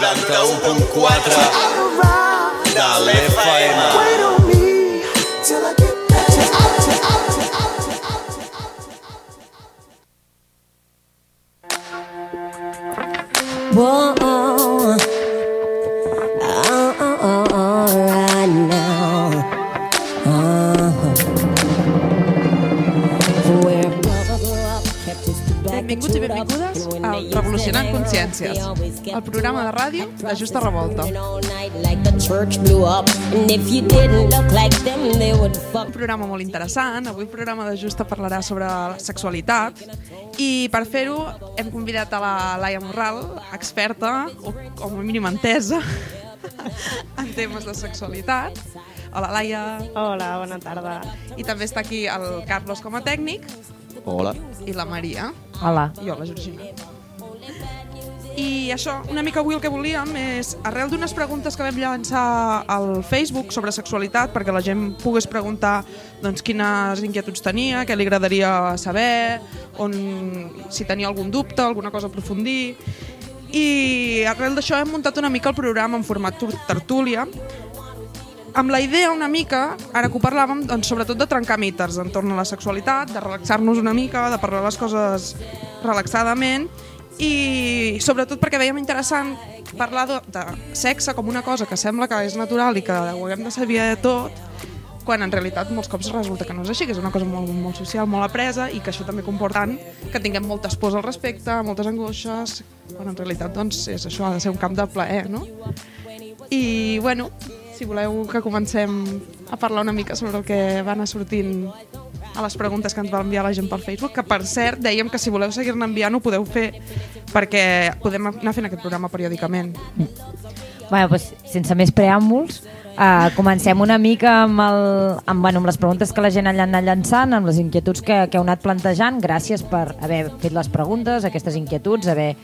91.4 de l'FM. Wait on me till I get back Revolucionant Consciències, el programa de ràdio de Justa Revolta. Un programa molt interessant. Avui el programa de Justa parlarà sobre sexualitat i per fer-ho hem convidat a la Laia Morral, experta, o com a mínim entesa, en temes de sexualitat. Hola, Laia. Hola, bona tarda. I també està aquí el Carlos com a tècnic Hola. i la Maria. Hola. I jo, la Georgina. I això, una mica avui el que volíem és, arrel d'unes preguntes que vam llançar al Facebook sobre sexualitat, perquè la gent pogués preguntar doncs, quines inquietuds tenia, què li agradaria saber, on, si tenia algun dubte, alguna cosa a aprofundir. I arrel d'això hem muntat una mica el programa en format tertúlia, amb la idea una mica, ara que ho parlàvem, doncs, sobretot de trencar mites entorn a la sexualitat, de relaxar-nos una mica, de parlar les coses relaxadament i sobretot perquè veiem interessant parlar de, de sexe com una cosa que sembla que és natural i que ho haguem de saber de tot quan en realitat molts cops resulta que no és així, que és una cosa molt, molt social, molt apresa i que això també comporta que tinguem moltes pors al respecte, moltes angoixes, quan en realitat doncs, és això, ha de ser un camp de plaer, no? I, bueno, si voleu que comencem a parlar una mica sobre el que va anar sortint a les preguntes que ens va enviar la gent per Facebook, que per cert dèiem que si voleu seguir-ne enviant ho podeu fer perquè podem anar fent aquest programa periòdicament. Bueno, doncs, sense més preàmbuls, uh, comencem una mica amb, el, amb, bueno, amb les preguntes que la gent allà anat llançant, amb les inquietuds que, que heu anat plantejant. Gràcies per haver fet les preguntes, aquestes inquietuds, haver,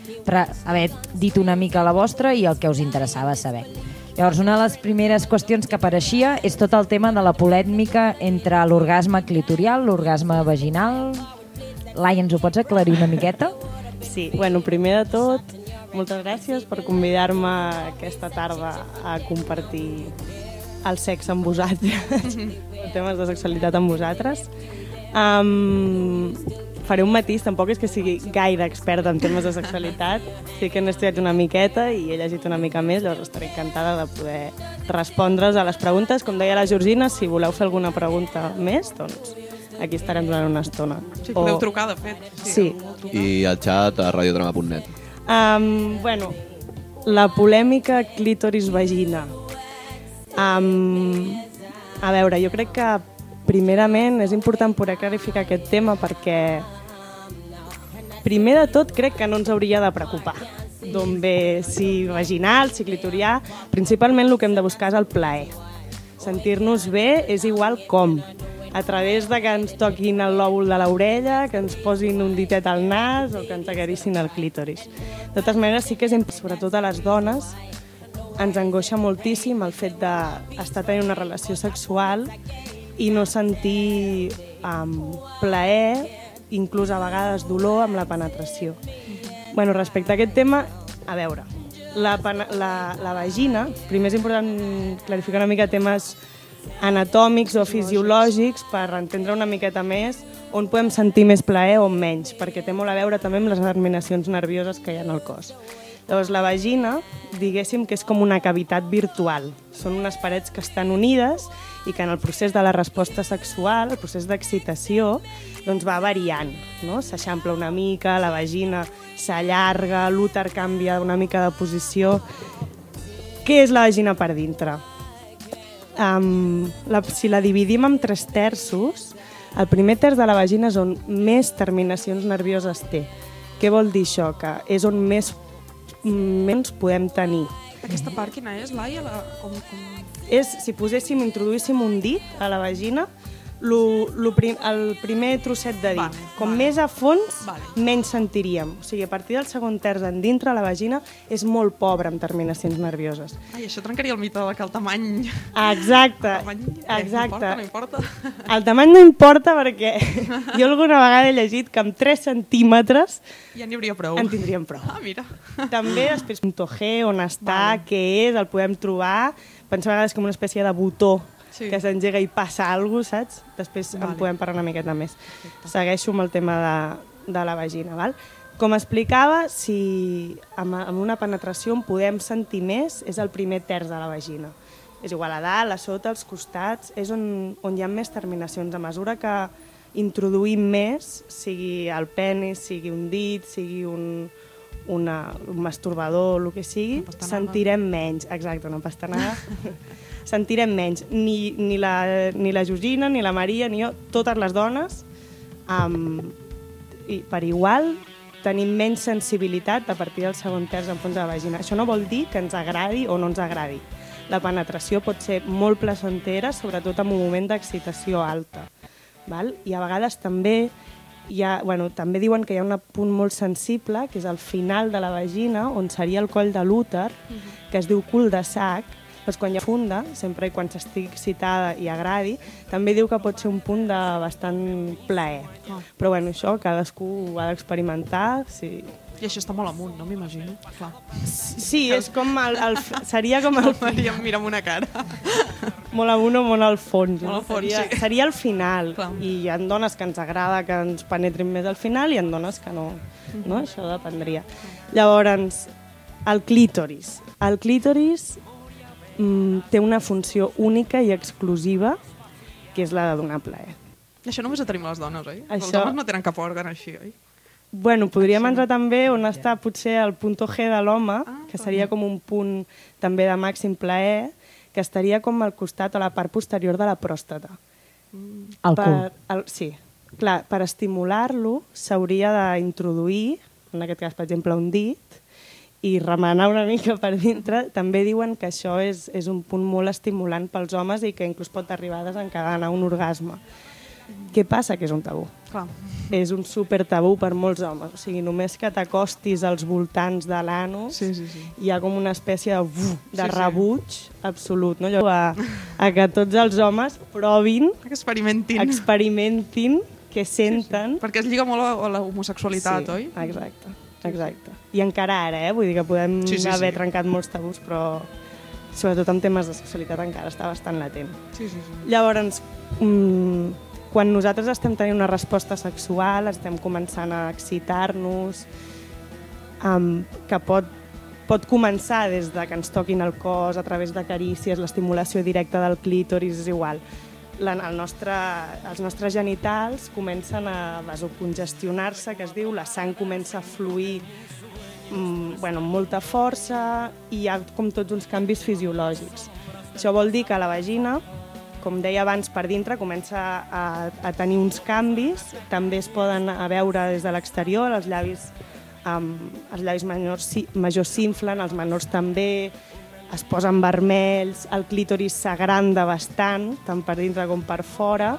haver dit una mica la vostra i el que us interessava saber. Llavors, una de les primeres qüestions que apareixia és tot el tema de la polèmica entre l'orgasme clitorial, l'orgasme vaginal... Laia, ens ho pots aclarir una miqueta? Sí, bueno, primer de tot, moltes gràcies per convidar-me aquesta tarda a compartir el sexe amb vosaltres, temes de sexualitat amb vosaltres. Um, faré un matís, tampoc és que sigui gaire experta en temes de sexualitat, sí que n'he estudiat una miqueta i he llegit una mica més, llavors estaré encantada de poder respondre's a les preguntes. Com deia la Georgina, si voleu fer alguna pregunta més, doncs aquí estarem durant una estona. Sí, podeu trucar, de fet. Sí. trucar. I al xat a radiodrama.net. Um, bueno, la polèmica clítoris-vagina. Um, a veure, jo crec que primerament és important poder clarificar aquest tema perquè primer de tot crec que no ens hauria de preocupar d'on ve si vaginal, si clitorià, principalment el que hem de buscar és el plaer. Sentir-nos bé és igual com, a través de que ens toquin el lòbul de l'orella, que ens posin un ditet al nas o que ens acarissin el clítoris. De totes maneres, sí que és, sobretot a les dones, ens angoixa moltíssim el fet d'estar tenint una relació sexual i no sentir um, plaer, inclús a vegades dolor amb la penetració. Bueno, respecte a aquest tema, a veure, la, la, la vagina, primer és important clarificar una mica temes anatòmics o fisiològics per entendre una miqueta més on podem sentir més plaer o menys, perquè té molt a veure també amb les terminacions nervioses que hi ha en el cos. Llavors, la vagina, diguéssim que és com una cavitat virtual. Són unes parets que estan unides i que en el procés de la resposta sexual, el procés d'excitació, doncs va variant. No? S'eixampla una mica, la vagina s'allarga, l'úter canvia una mica de posició. Què és la vagina per dintre? Um, la, si la dividim en tres terços, el primer terç de la vagina és on més terminacions nervioses té. Què vol dir això? Que és on més menys podem tenir. Aquesta part quina és, Laia? La, com, com... És, si poséssim, introduíssim un dit a la vagina, Lo, lo prim, el primer trosset de dit. Vale, Com vale. més a fons, Vale. menys sentiríem. O sigui, a partir del segon terç en dintre, la vagina és molt pobra en terminacions nervioses. Ai, això trencaria el mite de que el tamany... Exacte, El tamany eh, exacte. No importa, no importa. El tamany no importa perquè jo alguna vegada he llegit que amb 3 centímetres Ja n'hi hauria prou. en tindríem prou. Ah, mira. També després punto G, on està, què és, el podem trobar. Pensem a vegades com una espècie de botó Sí. que s'engega i passa alguna cosa, saps? Després Vale. en podem parlar una miqueta més. Segueixo amb el tema de, de la vagina, val? Com explicava, si amb, amb una penetració en podem sentir més, és el primer terç de la vagina. És igual a dalt, a sota, als costats, és on, on hi ha més terminacions. A mesura que introduïm més, sigui el penis, sigui un dit, sigui un, una, un masturbador, el que sigui, sentirem menys. Exacte, una pastanaga. sentirem menys. Ni, ni, la, ni la Josina, ni la Maria, ni jo, totes les dones, um, i per igual, tenim menys sensibilitat a partir del segon terç en fons de la vagina. Això no vol dir que ens agradi o no ens agradi. La penetració pot ser molt placentera, sobretot en un moment d'excitació alta. Val? I a vegades també hi ha, bueno, també diuen que hi ha un punt molt sensible, que és al final de la vagina, on seria el coll de l'úter, que es diu cul de sac, doncs quan hi ha funda, sempre i quan s'estigui excitada i agradi, també diu que pot ser un punt de bastant plaer. Ah. Però bueno, això cadascú ho ha d'experimentar. Sí. I això està molt amunt, no m'imagino. Sí, és com el, el, seria com el, Maria em mira amb una cara. molt amunt o molt al fons. Molt al fons, seria, sí. seria el final. Clar. I hi ha dones que ens agrada que ens penetrin més al final i hi ha dones que no. no? Això dependria. Llavors, el clítoris. El clítoris mm, té una funció única i exclusiva, que és la de donar plaer. I això només ho tenim les dones, oi? Els Això- homes no tenen cap òrgan així, oi? Bueno, podríem entrar també on està potser el punto G de l'home, Ah, que seria com un punt també de màxim plaer, que estaria com al costat o a la part posterior de la pròstata. El cul. Per, el, sí, clar, per estimular-lo s'hauria d'introduir, en aquest cas, per exemple, un dit, i remenar una mica per dintre. També diuen que això és, és un punt molt estimulant pels homes i que inclús pot arribar a desencadenar un orgasme. Què passa? Que és un tabú. Clar. És un super tabú per molts homes. O sigui, només que t'acostis als voltants de l'anus Sí, sí, sí. hi ha com una espècie de, uf, de Sí, sí. rebuig absolut. No? Allò a, a que tots els homes provin, Que experimentin. experimentin, què senten. Perquè es lliga molt a a la homosexualitat, oi? Exacte, exacte. I encara ara, eh? Vull dir que podem Sí, sí, haver sí. trencat molts tabús, però sobretot en temes de sexualitat encara està bastant latent. Sí, sí, sí. Llavors, mm, quan nosaltres estem tenint una resposta sexual, estem començant a excitar-nos, um, que pot, pot començar des de que ens toquin el cos, a través de carícies, l'estimulació directa del clítoris, és igual. La, el nostre, els nostres genitals comencen a vasocongestionar-se, que es diu, la sang comença a fluir mm, bueno, amb molta força i hi ha com tots uns canvis fisiològics. Això vol dir que la vagina, com deia abans, per dintre comença a, a tenir uns canvis, també es poden a veure des de l'exterior, els llavis, um, els llavis majors, si- majors s'inflen, els menors també, es posen vermells, el clítoris s'agranda bastant, tant per dintre com per fora.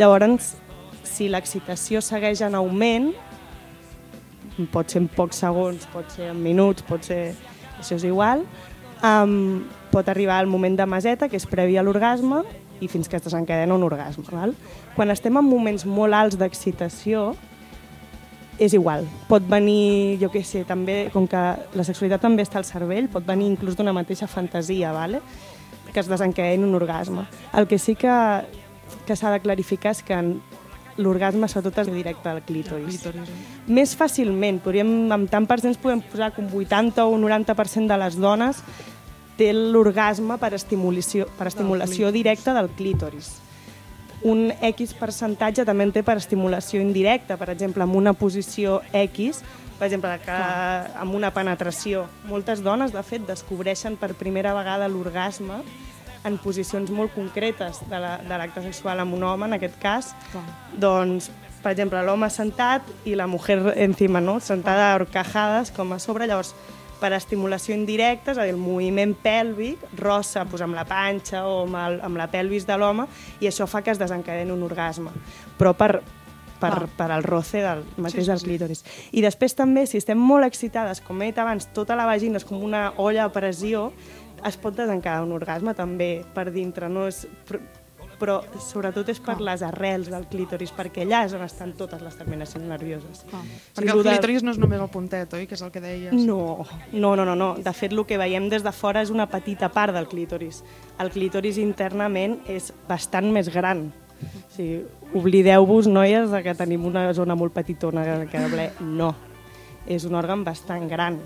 Llavors, si l'excitació segueix en augment, pot ser en pocs segons, pot ser en minuts, pot ser... això és igual, um, pot arribar al moment de maseta, que és previ a l'orgasme, i fins que es desencadena un orgasme. Val? Quan estem en moments molt alts d'excitació, és igual. Pot venir, jo què sé, també, com que la sexualitat també està al cervell, pot venir inclús d'una mateixa fantasia, vale? que es desencadeni un orgasme. El que sí que, que s'ha de clarificar és que l'orgasme sobretot és directe al clítoris. Clítoris, oi? Més fàcilment, podríem, amb tant percents podem posar un 80 o un 90% de les dones té l'orgasme per estimulació, per estimulació directa del clítoris. Un X percentatge també en té per estimulació indirecta, per exemple, amb una posició X, per exemple, que amb una penetració. Moltes dones, de fet, descobreixen per primera vegada l'orgasme en posicions molt concretes de la- de l'acte sexual amb un home, en aquest cas, Clar. doncs, per exemple, l'home sentat i la mujer encima, no? sentada a horcajades com a sobre. Llavors, per estimulació indirecta, és a dir, el moviment pèlvic rossa doncs, amb la panxa o amb, el, amb la pelvis de l'home i això fa que es desencadeni un orgasme. Però per, per, Val. per al roce del mateix Sí, sí, del sí. clítoris. I després també, si estem molt excitades, com he dit abans, tota la vagina és com una olla a pressió, es pot desencadenar un orgasme també per dintre, no és... Però, sobretot és per les arrels del clítoris, perquè allà és on estan totes les terminacions nervioses. Sí, Perquè el de- clítoris no és només el puntet, oi? Que és el que deies. no, no, no, no, no. De fet, el que veiem des de fora és una petita part del clítoris. El clítoris internament és bastant més gran. O sigui, oblideu-vos, noies, de que tenim una zona molt petitona que queda ple. No. És un òrgan bastant gran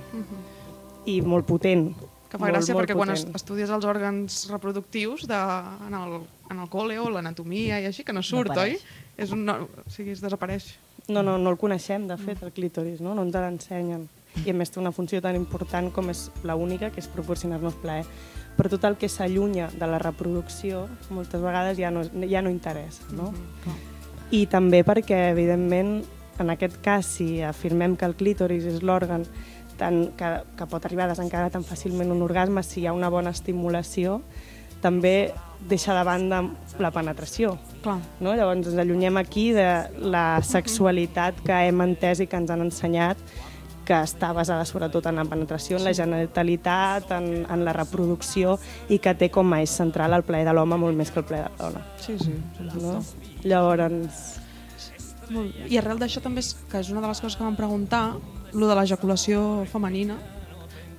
i molt potent. Que fa molt, gràcia molt perquè quan potent. estudies els òrgans reproductius de, en, el, en el col·le o l'anatomia i així, que no surt, oi? apareix. És un, no, o sigui, es desapareix. No, no, no el coneixem, de fet, el clítoris, no? No ens l'ensenyen. I a més té una funció tan important com és la única, que és proporcionar-nos plaer. Però tot el que s'allunya de la reproducció, moltes vegades ja no, ja no interessa, no? I també perquè, evidentment, en aquest cas, si afirmem que el clítoris és l'òrgan tan, que, que pot arribar a desencadenar tan fàcilment un orgasme si hi ha una bona estimulació, també deixa de banda la penetració. Clar. No? Llavors ens allunyem aquí de la sexualitat que hem entès i que ens han ensenyat que està basada sobretot en la penetració, en la genitalitat, en, en la reproducció i que té com a eix central el plaer de l'home molt més que el plaer de la dona. Sí, sí, No? Llavors, Molt. I arrel d'això també, és, que és una de les coses que vam preguntar, lo de l'ejaculació femenina,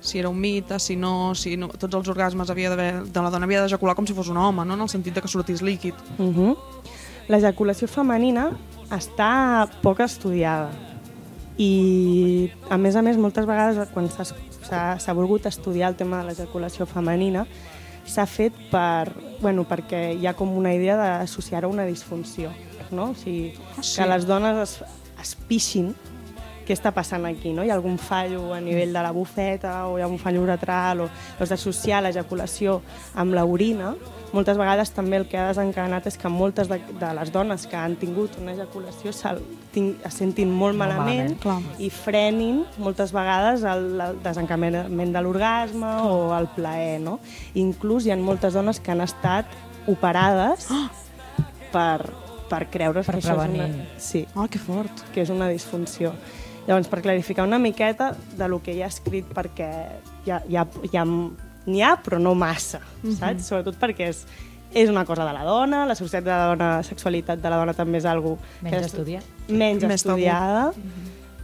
si era un mite, si no, si no, tots els orgasmes havia de la dona havia d'ejacular com si fos un home, no? en el sentit de que sortís líquid. uh -huh. l'ejaculació femenina està poc estudiada i a més a més moltes vegades quan s'ha volgut estudiar el tema de l'ejaculació femenina s'ha fet per, bueno, perquè hi ha com una idea d'associar-ho a una disfunció no? o sigui, Ah, sí? que les dones es, es pixin què està passant aquí, no? Hi ha algun fallo a nivell de la bufeta o hi ha un fallo uretral o doncs d'associar l'ejaculació amb l'orina, moltes vegades també el que ha desencadenat és que moltes de, de les dones que han tingut una ejaculació se'l ting- es sentin molt Molt malament, malament, clar. i frenin moltes vegades el, el desencadenament de l'orgasme o el plaer, no? Inclús hi ha moltes dones que han estat operades per, per creure's Per que això és una... prevenir. Sí, Ah, que fort. que és una disfunció. Llavors, per clarificar una miqueta de lo que hi ha escrit, perquè hi ha, hi ha, hi ha, n'hi ha però no massa, saps? Sobretot perquè és, és una cosa de la dona, la societat de la dona, la sexualitat de la dona també és algo Menys és estudiat. menys Més estudiada,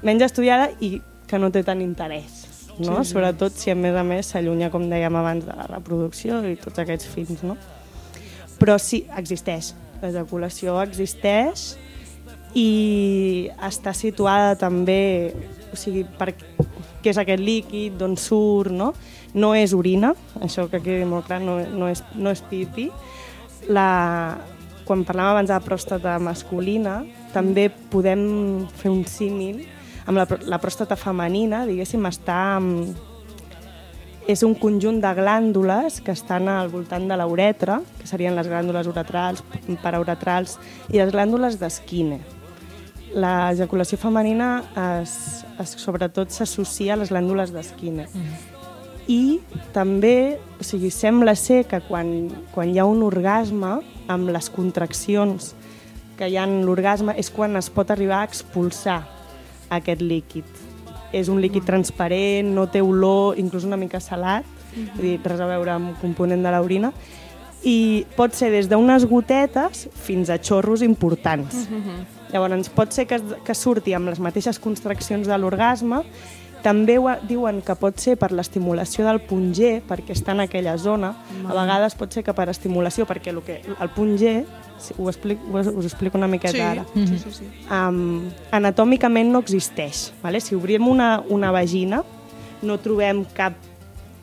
menys estudiada i que no té tant interès, no? Sí. Sobretot si a més a més s'allunya, com dèiem abans, de la reproducció i tots aquests fins, no? Però sí, existeix. L'ejaculació existeix i està situada també, o sigui, per què és aquest líquid, d'on surt, no? No és orina, això que quedi molt clar, no, no, és, no és pipi. La, quan parlàvem abans de la pròstata masculina, també podem fer un símil amb la, la pròstata femenina, diguéssim, està... amb- és un conjunt de glàndules que estan al voltant de la uretra, que serien les glàndules uretrals, parauretrals, i les glàndules d'esquine. L'ejaculació femenina es, es, sobretot s'associa a les glàndules d'esquine. I també, o sigui, sembla ser que quan, quan hi ha un orgasme, amb les contraccions que hi ha en l'orgasme, és quan es pot arribar a expulsar aquest líquid. És un líquid transparent, no té olor, inclús una mica salat, vull dir, res a veure amb component de l'orina, i pot ser des d'unes gotetes fins a xorros importants. Llavors, pot ser que, que surti amb les mateixes contraccions de l'orgasme, també ho, diuen que pot ser per l'estimulació del punt-G, perquè està en aquella zona. A vegades pot ser que per estimulació, perquè el, que, el punt-G, si ho explico, us, us explico una miqueta Sí, ara, sí, sí, sí. um, anatòmicament no existeix. Vale? Si obrim una, una vagina, no trobem cap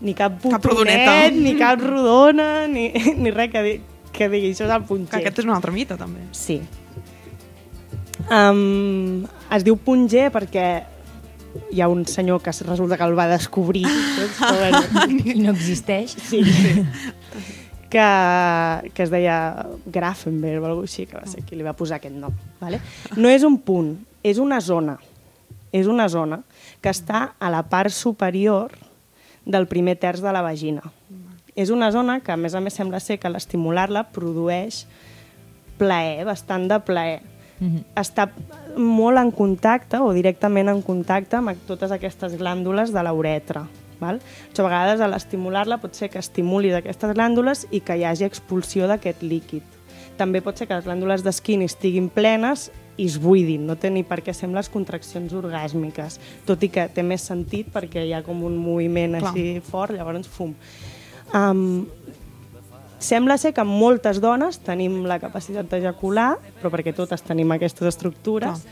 ni cap botonet, ni cap rodona, ni, ni res que, que digui això és el punt Que G. aquest és un altre mite, també. Sí. Um, es diu punt G perquè hi ha un senyor que resulta que el va descobrir? Però, bueno, no existeix. sí. que, que es deia Grafenberg o alguna així, que va ser qui li va posar aquest nom. Vale? No és un punt, és una zona. És una zona que està a la part superior del primer terç de la vagina. És una zona que, a més a més, sembla ser que l'estimular-la produeix plaer, bastant de plaer. Mm -hmm. Està molt en contacte o directament en contacte amb totes aquestes glàndules de la uretra. Val? Això, a vegades, a l'estimular-la pot ser que estimuli d'aquestes glàndules i que hi hagi expulsió d'aquest líquid. També pot ser que les glàndules d'esquini estiguin plenes i es buidin, no té ni per què semblar les contraccions orgàsmiques, tot i que té més sentit perquè hi ha com un moviment Clar. així fort, llavors fum. Um, sembla ser que moltes dones tenim la capacitat d'ejacular, però perquè totes tenim aquestes estructures,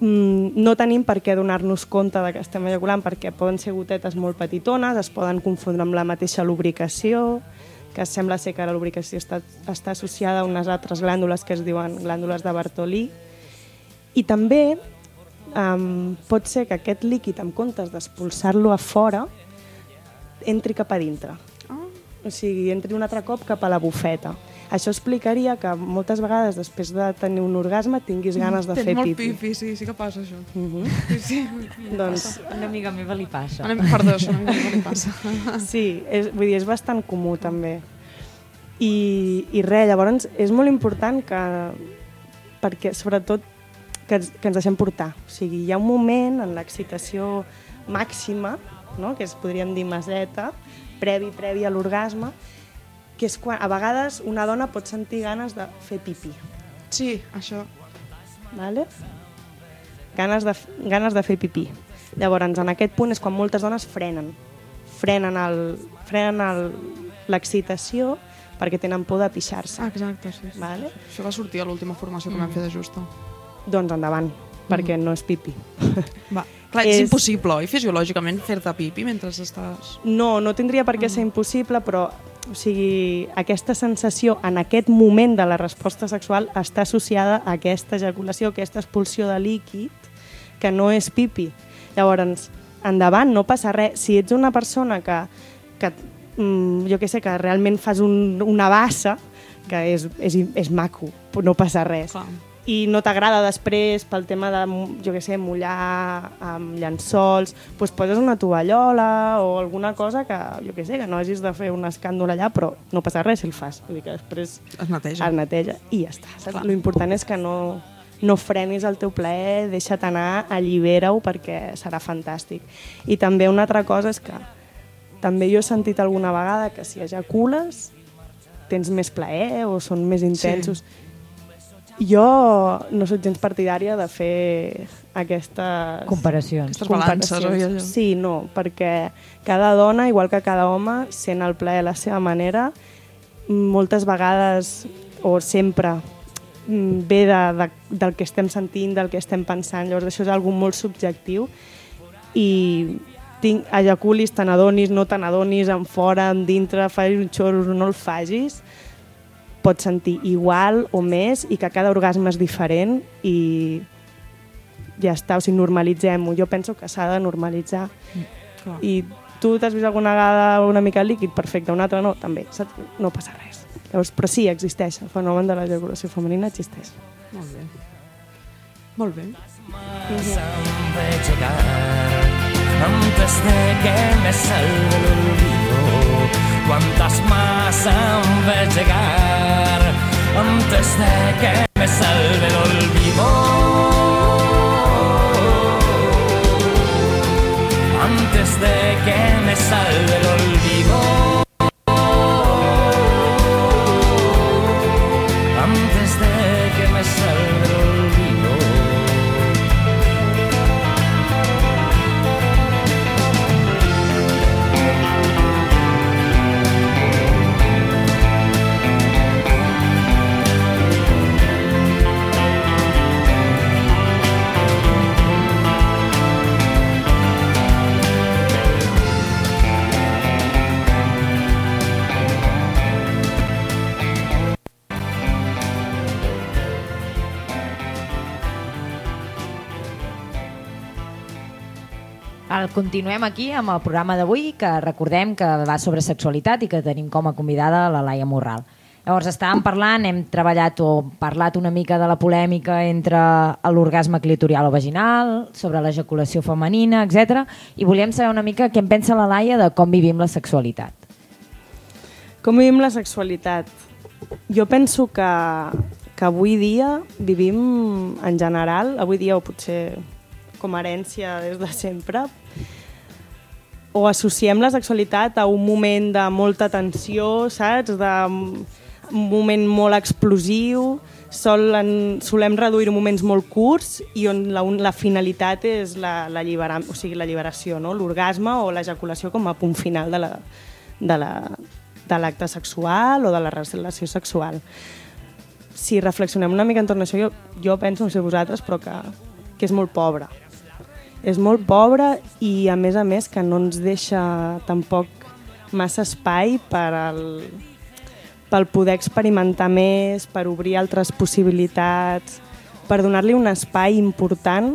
mm, no tenim per què donar-nos compte de que estem ejaculant perquè poden ser gotetes molt petitones, es poden confondre amb la mateixa lubricació, que sembla ser que la lubricació està, està associada a unes altres glàndules que es diuen glàndules de Bartolí. I també um, pot ser que aquest líquid, en comptes d'expulsar-lo a fora, entri cap a dintre. O sigui, entri un altre cop cap a la bufeta. Això explicaria que moltes vegades després de tenir un orgasme tinguis ganes de Tens fer molt pipi. pipi, sí, sí que passa això. Mhm. Sí, sí. Doncs A una amiga meva li passa. Anem, perdó, això no em passa. sí, és, vull dir, és bastant comú també. I, i res, llavors és molt important que, perquè sobretot que, ens- que ens deixem portar. O sigui, hi ha un moment en l'excitació màxima, no? que es podríem dir maseta, previ, previ a l'orgasme, que és quan a vegades una dona pot sentir ganes de fer pipí. Sí, això. Vale? Ganes, de, ganes de fer pipí. Llavors, en aquest punt és quan moltes dones frenen. Frenen el- frenen l'excitació perquè tenen por de pixar-se. Ah, exacte, sí. sí. Vale? Això va sortir a l'última formació que vam fer de justa. Doncs endavant, perquè no és pipi. Va. Clar, és, És- impossible, oi, fisiològicament, fer-te pipi mentre estàs... No, no tindria per què ser impossible, però o sigui, aquesta sensació en aquest moment de la resposta sexual està associada a aquesta ejaculació, a aquesta expulsió de líquid, que no és pipi. Llavors, endavant, no passa res. Si ets una persona que, que mm, jo què sé, que realment fas un, una bassa, que és, és, és maco, no passa res Clar. I no t'agrada després pel tema de, jo què sé, mullar amb llençols, doncs poses una tovallola o alguna cosa que, jo què sé, que no hagis de fer un escàndol allà, però no passa res si el fas. Vull dir que després Es neteja. es neteja i ja està. Saps? Clar. Lo important és que no, no frenis el teu plaer, deixa't anar, allibera-ho perquè serà fantàstic. I també una altra cosa és que també jo he sentit alguna vegada que si ejacules tens més plaer o són més intensos. Sí. Jo no sóc gens partidària de fer aquestes Comparacions. Aquestes balances, oi, allò? Sí, no, perquè cada dona, igual que cada home, sent el plaer a la seva manera, moltes vegades o sempre mm, ve de, de, del que estem sentint, del que estem pensant, llavors això és algo molt subjectiu i tinc, ejaculis, te n'adonis, no te n'adonis, en fora, en dintre, facis un xorro, no el facis, pots sentir igual o més i que cada orgasme és diferent i ja està, o sigui, normalitzem-ho. Jo penso que s'ha de normalitzar. Clar. I tu t'has vist alguna vegada una mica líquid, perfecte, una altra no, també, saps? No passa res. Llavors, però sí, existeix, el fenomen de l'ejaculació femenina existeix. Molt bé. Molt bé. Em ve llegar antes de que me salve el olvido. Cuántas más han de llegar antes de que me salve el olvido. Antes de que me salve el olvido. Continuem aquí amb el programa d'avui, que recordem que va sobre sexualitat i que tenim com a convidada la Laia Morral. Llavors estàvem parlant, hem treballat o parlat una mica de la polèmica entre l'orgasme clitorial o vaginal, sobre l'ejaculació femenina, etc. I volíem saber una mica què en pensa la Laia de com vivim la sexualitat. Com vivim la sexualitat? Jo penso que, que avui dia vivim en general, avui dia o potser com a herència des de sempre, o associem la sexualitat a un moment de molta tensió, saps? De un moment molt explosiu, solen, solem reduir moments molt curts i on la, la finalitat és la, la, llibera, o sigui, la lliberació, no? l'orgasme o l'ejaculació com a punt final de la, de la, de l'acte sexual o de la relació sexual. Si reflexionem una mica entorn a això, jo, jo penso, no sé vosaltres, però que, que és molt pobre. És molt pobre i, a més a més, que no ens deixa tampoc massa espai per al, pel poder experimentar més, per obrir altres possibilitats, per donar-li un espai important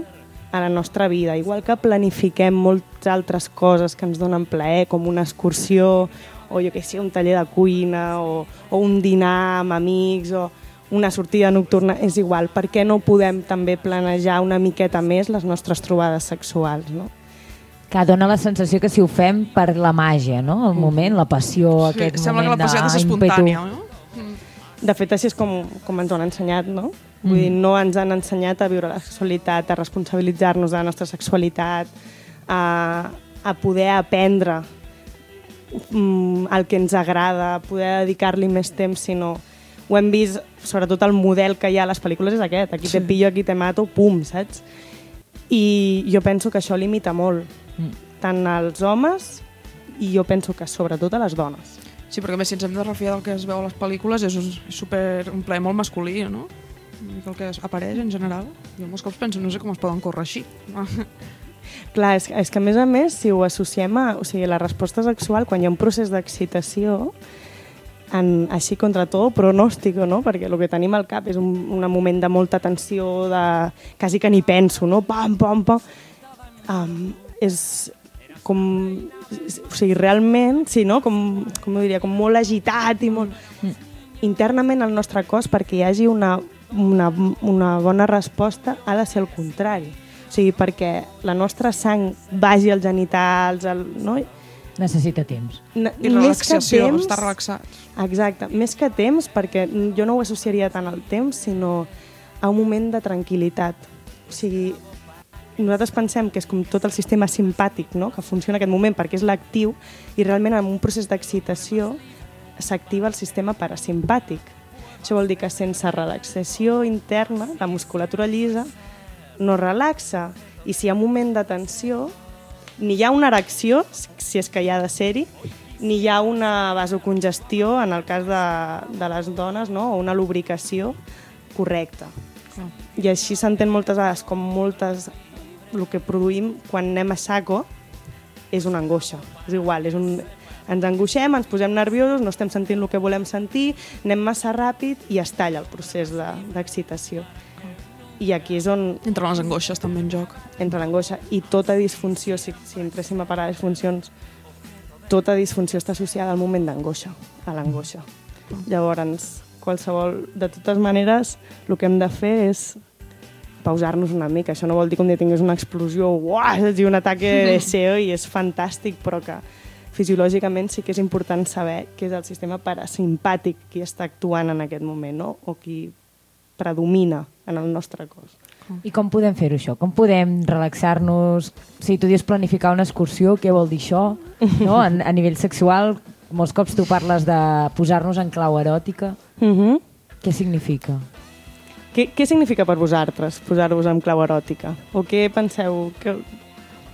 a la nostra vida. Igual que planifiquem moltes altres coses que ens donen plaer, com una excursió, o jo què sé, un taller de cuina, o, o un dinar amb amics, o una sortida nocturna, és igual. Per què no podem també planejar una miqueta més les nostres trobades sexuals, no? Que dona la sensació que si ho fem per la màgia, no? El moment, la passió, Sí, aquest sembla que la moment passió ha de ser d'ímpetu. espontània, no? De fet, així és com, com ens ho han ensenyat, no? Vull dir, no ens han ensenyat a viure la sexualitat, a responsabilitzar-nos de la nostra sexualitat, a, a poder aprendre mm, el que ens agrada, a poder dedicar-li més temps, sinó ho hem vist, sobretot el model que hi ha a les pel·lícules és aquest, aquí te pillo, aquí te mato, pum, saps? I jo penso que això limita molt, tant als homes i jo penso que sobretot a les dones. Sí, perquè a més, si ens hem de refiar del que es veu a les pel·lícules, és un, super, un plaer molt masculí, no? El que apareix en general. Jo molts cops penso, no sé com es poden córrer així. Clar, és, és que a més a més, si ho associem a... O sigui, la resposta sexual, quan hi ha un procés d'excitació, en, així contra tot pronòstico, no? Perquè el que tenim al cap és un, un moment de molta tensió, de quasi que ni penso, no? Pam, pam, pam. Um, és com... O sigui, realment, sí, no? Com, com ho diria, com molt agitat i molt... Internament el nostre cos, perquè hi hagi una, una, una bona resposta, ha de ser el contrari. O sigui, perquè la nostra sang vagi als genitals, al, no? Necessita temps. Na- I relaxació, temps- estar relaxats. Exacte, més que temps, perquè jo no ho associaria tant al temps, sinó a un moment de tranquil·litat. O sigui, nosaltres pensem que és com tot el sistema simpàtic, no? que funciona en aquest moment perquè és l'actiu, i realment en un procés d'excitació s'activa el sistema parasimpàtic. Això vol dir que sense relaxació interna, la musculatura llisa no relaxa, i si hi ha un moment de tensió, ni hi ha una erecció, si és que hi ha de ser-hi, ni hi ha una vasocongestió, en el cas de, de les dones, no? o una lubricació correcta. Clar. I així s'entén moltes vegades com moltes... El que produïm quan anem a saco és una angoixa. És igual, és un... ens angoixem, ens posem nerviosos, no estem sentint el que volem sentir, anem massa ràpid i es talla el procés de- d'excitació. I aquí és on Entre les angoixes també en joc. entra l'angoixa i tota disfunció, si, si entréssim a parar les funcions, tota disfunció està associada al moment d'angoixa, a l'angoixa. Llavors, qualsevol, de totes maneres, el que hem de fer és pausar-nos una mica. Això no vol dir que un dia tingués una explosió uah, i un ataque de SEO i és fantàstic, però que fisiològicament sí que és important saber que és el sistema parasimpàtic qui està actuant en aquest moment, no? o qui predomina en el nostre cos. I com podem fer-ho, això? Com podem relaxar-nos? Si tu dius planificar una excursió, què vol dir això? No? A, a nivell sexual, molts cops tu parles de posar-nos en clau eròtica. Uh -huh. Què significa? Què, què significa per vosaltres posar-vos en clau eròtica? O què penseu? Que,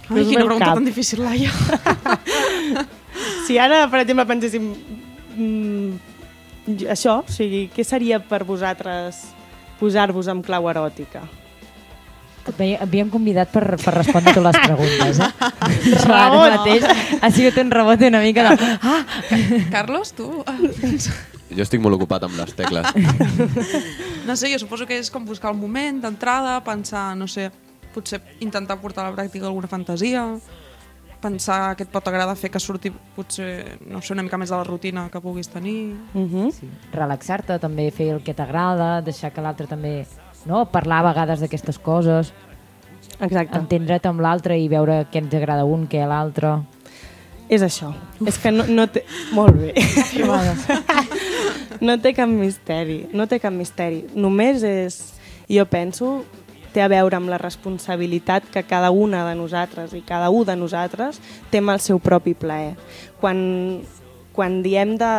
Ai, quina pregunta cap? tan difícil, Laia. Si ara, per exemple, penséssim... Mm, això, o sigui, què seria per vosaltres posar-vos en clau eròtica? Et Havíem convidat per, per respondre totes les preguntes, eh? Ara Rebot. mateix ha sigut un rebot una mica de... Ah! Carlos, tu? Jo estic molt ocupat amb les tecles. No sé, jo suposo que és com buscar el moment d'entrada, pensar, no sé, potser intentar portar a la pràctica alguna fantasia, pensar que et pot agradar fer que surti potser, no sé, una mica més de la rutina que puguis tenir. Uh -huh. Sí. Relaxar-te, també fer el que t'agrada, deixar que l'altre també... No? Parlar a vegades d'aquestes coses, Exacte. entendre't amb l'altre i veure què ens agrada un, què a l'altre. És això. És que no, no té... Molt bé. no té cap misteri. No té cap misteri. Només és... Jo penso té a veure amb la responsabilitat que cada una de nosaltres i cada un de nosaltres té amb el seu propi plaer. Quan, quan diem de,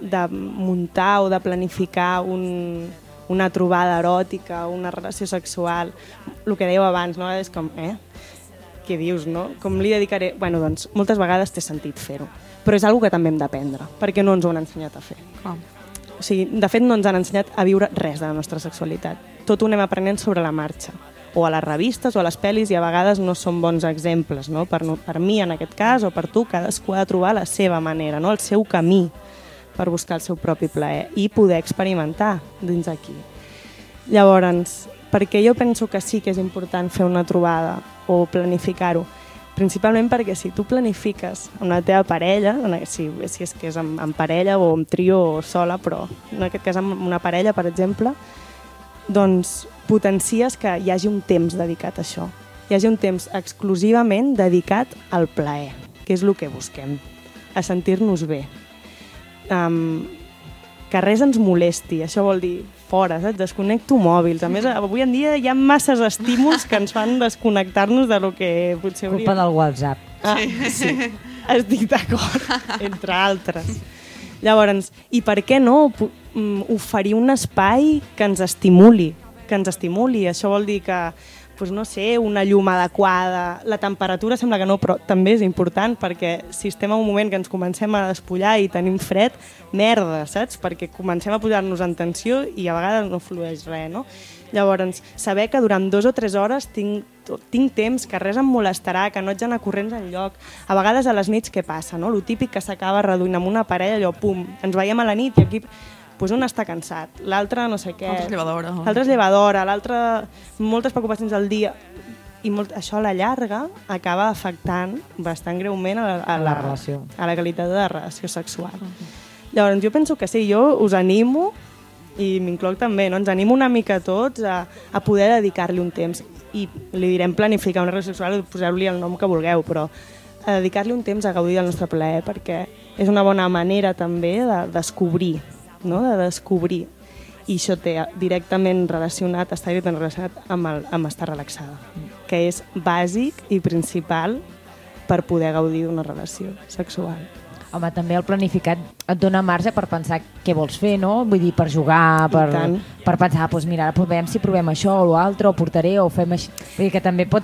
de muntar o de planificar un, una trobada eròtica, una relació sexual, el que dèieu abans, no? és com, eh? Què dius, no? Com li dedicaré... Bueno, doncs, moltes vegades té sentit fer-ho. Però és algo que també hem d'aprendre, perquè no ens ho han ensenyat a fer. Clar. O sigui, de fet, no ens han ensenyat a viure res de la nostra sexualitat. Tot ho anem aprenent sobre la marxa o a les revistes o a les pel·lis i a vegades no són bons exemples, no? Per, per mi en aquest cas o per tu, cadascú ha de trobar la seva manera, no? el seu camí per buscar el seu propi plaer i poder experimentar dins aquí. Llavors, perquè jo penso que sí que és important fer una trobada o planificar-ho, principalment perquè si tu planifiques amb la teva parella, si, si és que és amb, amb parella o amb trio o sola, però en aquest cas amb una parella, per exemple, doncs potencies que hi hagi un temps dedicat a això. Hi hagi un temps exclusivament dedicat al plaer, que és el que busquem, a sentir-nos bé. Um, que res ens molesti, això vol dir fora, saps? Desconnecto mòbils. A més, avui en dia hi ha masses estímuls que ens fan desconnectar-nos de lo que potser Culpa hauríem... del WhatsApp. Ah, sí. Estic d'acord, entre altres. Llavors, i per què no mm, oferir un espai que ens estimuli? Que ens estimuli. Això vol dir que, doncs no sé, una llum adequada, la temperatura sembla que no, però també és important perquè si estem en un moment que ens comencem a despullar i tenim fred, merda, saps? Perquè comencem a posar-nos en tensió i a vegades no flueix res, no? Llavors, saber que durant dues o tres hores tinc, tinc temps, que res em molestarà, que no haig d'anar corrents enlloc. A vegades a les nits què passa, no? Lo típic que s'acaba reduint amb una parella, allò, pum, ens veiem a la nit i aquí pues un està cansat, l'altre no sé què. L'altre és llevadora. L'altre és llevadora, l'altre moltes preocupacions al dia. I molt, això a la llarga acaba afectant bastant greument a la, a la relació. a la qualitat de la relació sexual. Llavors, jo penso que sí, jo us animo, i m'incloc també, no? ens animo una mica tots a, a poder dedicar-li un temps. I li direm planificar una relació sexual, poseu-li el nom que vulgueu, però a dedicar-li un temps a gaudir del nostre plaer, perquè és una bona manera també de descobrir, no? de descobrir. I això té directament relacionat, està directament relacionat amb, el, amb estar relaxada, que és bàsic i principal per poder gaudir d'una relació sexual. Home, també el planificat et dona marge per pensar què vols fer, no? Vull dir, per jugar, per, per pensar, doncs mira, ara provem si provem això o l'altre, o portaré, o fem això... Vull dir que també pot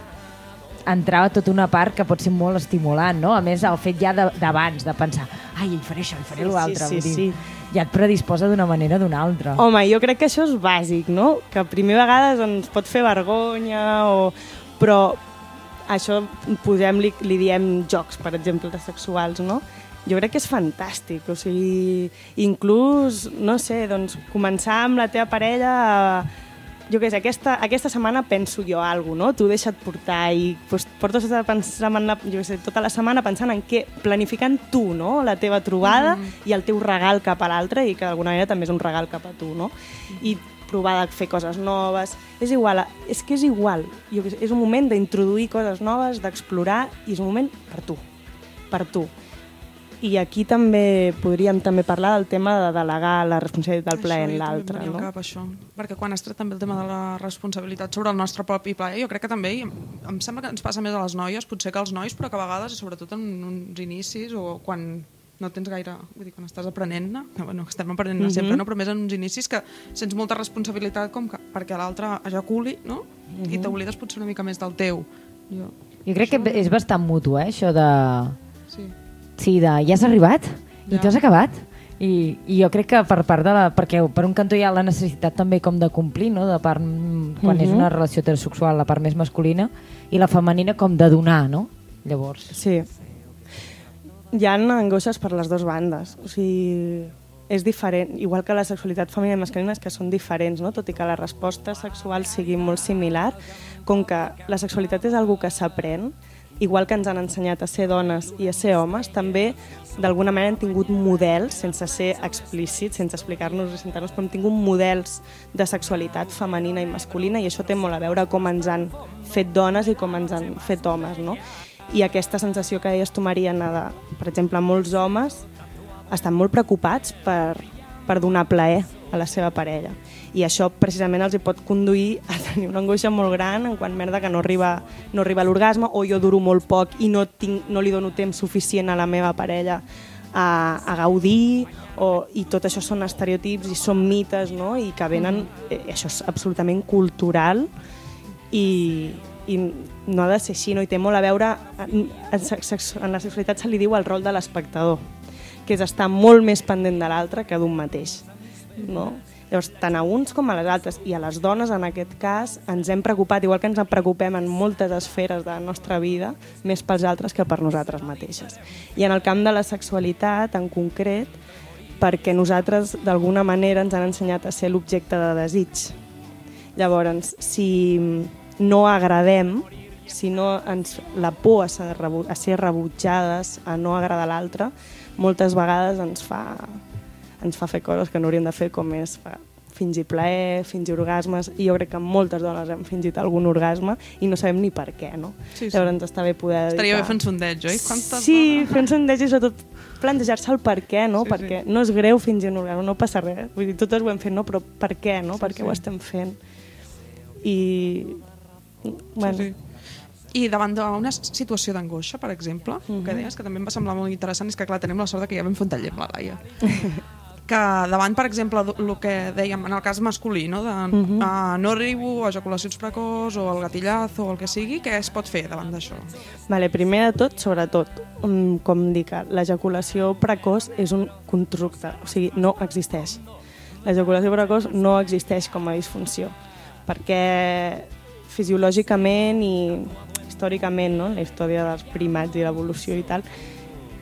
entrar tota una part que pot ser molt estimulant, no? A més, el fet ja de- d'abans, de, pensar, ai, hi faré això, hi faré Sí, l'altre, sí, vull sí, dir, sí. Ja et predisposa d'una manera o d'una altra. Home, jo crec que això és bàsic, no? Que primer vegades ens pot fer vergonya, o... però això posem-li, li diem jocs, per exemple, de sexuals, no? Jo crec que és fantàstic, o sigui, inclús, no sé, doncs, començar amb la teva parella a, jo què sé, aquesta, aquesta setmana penso jo alguna no? Tu deixa't portar i doncs, portes tota, pensant la, jo sé, tota la setmana pensant en què, planificant tu, no? La teva trobada mm -hmm. i el teu regal cap a l'altre i que d'alguna manera també és un regal cap a tu, no? I provar de fer coses noves. És igual, és que és igual. Jo, sé, és un moment d'introduir coses noves, d'explorar i és un moment per tu, per tu. I aquí també podríem també parlar del tema de delegar la responsabilitat del plaer Això, en l'altre, no? Cap, això. Perquè quan has tret també el tema de la responsabilitat sobre el nostre propi plaer, jo crec que també, em, em sembla que ens passa més a les noies, potser que als nois, però que a vegades, sobretot en uns inicis o quan no tens gaire, vull dir, quan estàs aprenent-ne, que bueno, que estem aprenent-ne Mhm. sempre, no? però més en uns inicis que sents molta responsabilitat com que, perquè l'altre ejaculi, no? I Mhm. t'oblides potser una mica més del teu. Jo, Jo crec que és bastant mutu, eh, això de... sí. De ja has arribat i Ja. tu has acabat. I, I jo crec que per part de la... Perquè per un cantó hi ha la necessitat també com de complir, no? De part, quan és Mhm. una relació heterosexual, la part més masculina, i la femenina com de donar, no? Llavors... Sí. Hi ha angoixes per les dues bandes. O sigui, és diferent, igual que la sexualitat femenina i masculina, és que són diferents, no? tot i que la resposta sexual sigui molt similar, com que la sexualitat és algo que s'aprèn, igual que ens han ensenyat a ser dones i a ser homes, també d'alguna manera hem tingut models, sense ser explícits, sense explicar-nos i sentar-nos, però hem tingut models de sexualitat femenina i masculina i això té molt a veure com ens han fet dones i com ens han fet homes, no? I aquesta sensació que deies tu, Mariana, de, per exemple, molts homes estan molt preocupats per, per donar plaer a la seva parella. I això precisament els hi pot conduir a tenir una angoixa molt gran en quan merda que no arriba, no arriba a l'orgasme o jo duro molt poc i no, tinc, no li dono temps suficient a la meva parella a, a gaudir o, i tot això són estereotips i són mites no? i que venen, eh, això és absolutament cultural i, i no ha de ser així, no? i té molt a veure, en, en la sexualitat se li diu el rol de l'espectador, que és estar molt més pendent de l'altre que d'un mateix. No? Llavors, tant a uns com a les altres, i a les dones en aquest cas, ens hem preocupat, igual que ens en preocupem en moltes esferes de la nostra vida, més pels altres que per nosaltres mateixes. I en el camp de la sexualitat, en concret, perquè nosaltres d'alguna manera ens han ensenyat a ser l'objecte de desig. Llavors, si no agradem, si no ens, la por a ser, a ser rebutjades, a no agradar l'altre, moltes vegades ens fa, ens fa fer coses que no hauríem de fer, com és fa, fingir plaer, fingir orgasmes, i jo crec que moltes dones hem fingit algun orgasme i no sabem ni per què, no? Sí, sí. Llavors està bé poder Estaria bé dedicar- fer un sondeig, oi? Quantes Sí, dones? fer un sondeig i sobretot plantejar-se el per què, no? Sí, sí. Perquè no és greu fingir un orgasme, no passa res. Vull dir, totes ho hem fet, no? Però per què, no? Sí, per què sí. ho estem fent? I... Bueno, Sí, sí. I davant d'una situació d'angoixa, per exemple, Mhm. que deies, que també em va semblar molt interessant, és que clar, tenim la sort que ja vam fer un taller amb la Laia. que davant, per exemple, el que dèiem en el cas masculí, no, de Mhm. uh, no arribo, ejaculacions precoç o el gatillazo o el que sigui, què es pot fer davant d'això? Vale, primer de tot, sobretot, um, com dic, l'ejaculació precoç és un constructe, o sigui, no existeix. L'ejaculació precoç no existeix com a disfunció, perquè fisiològicament i històricament, no? la història dels primats i l'evolució i tal,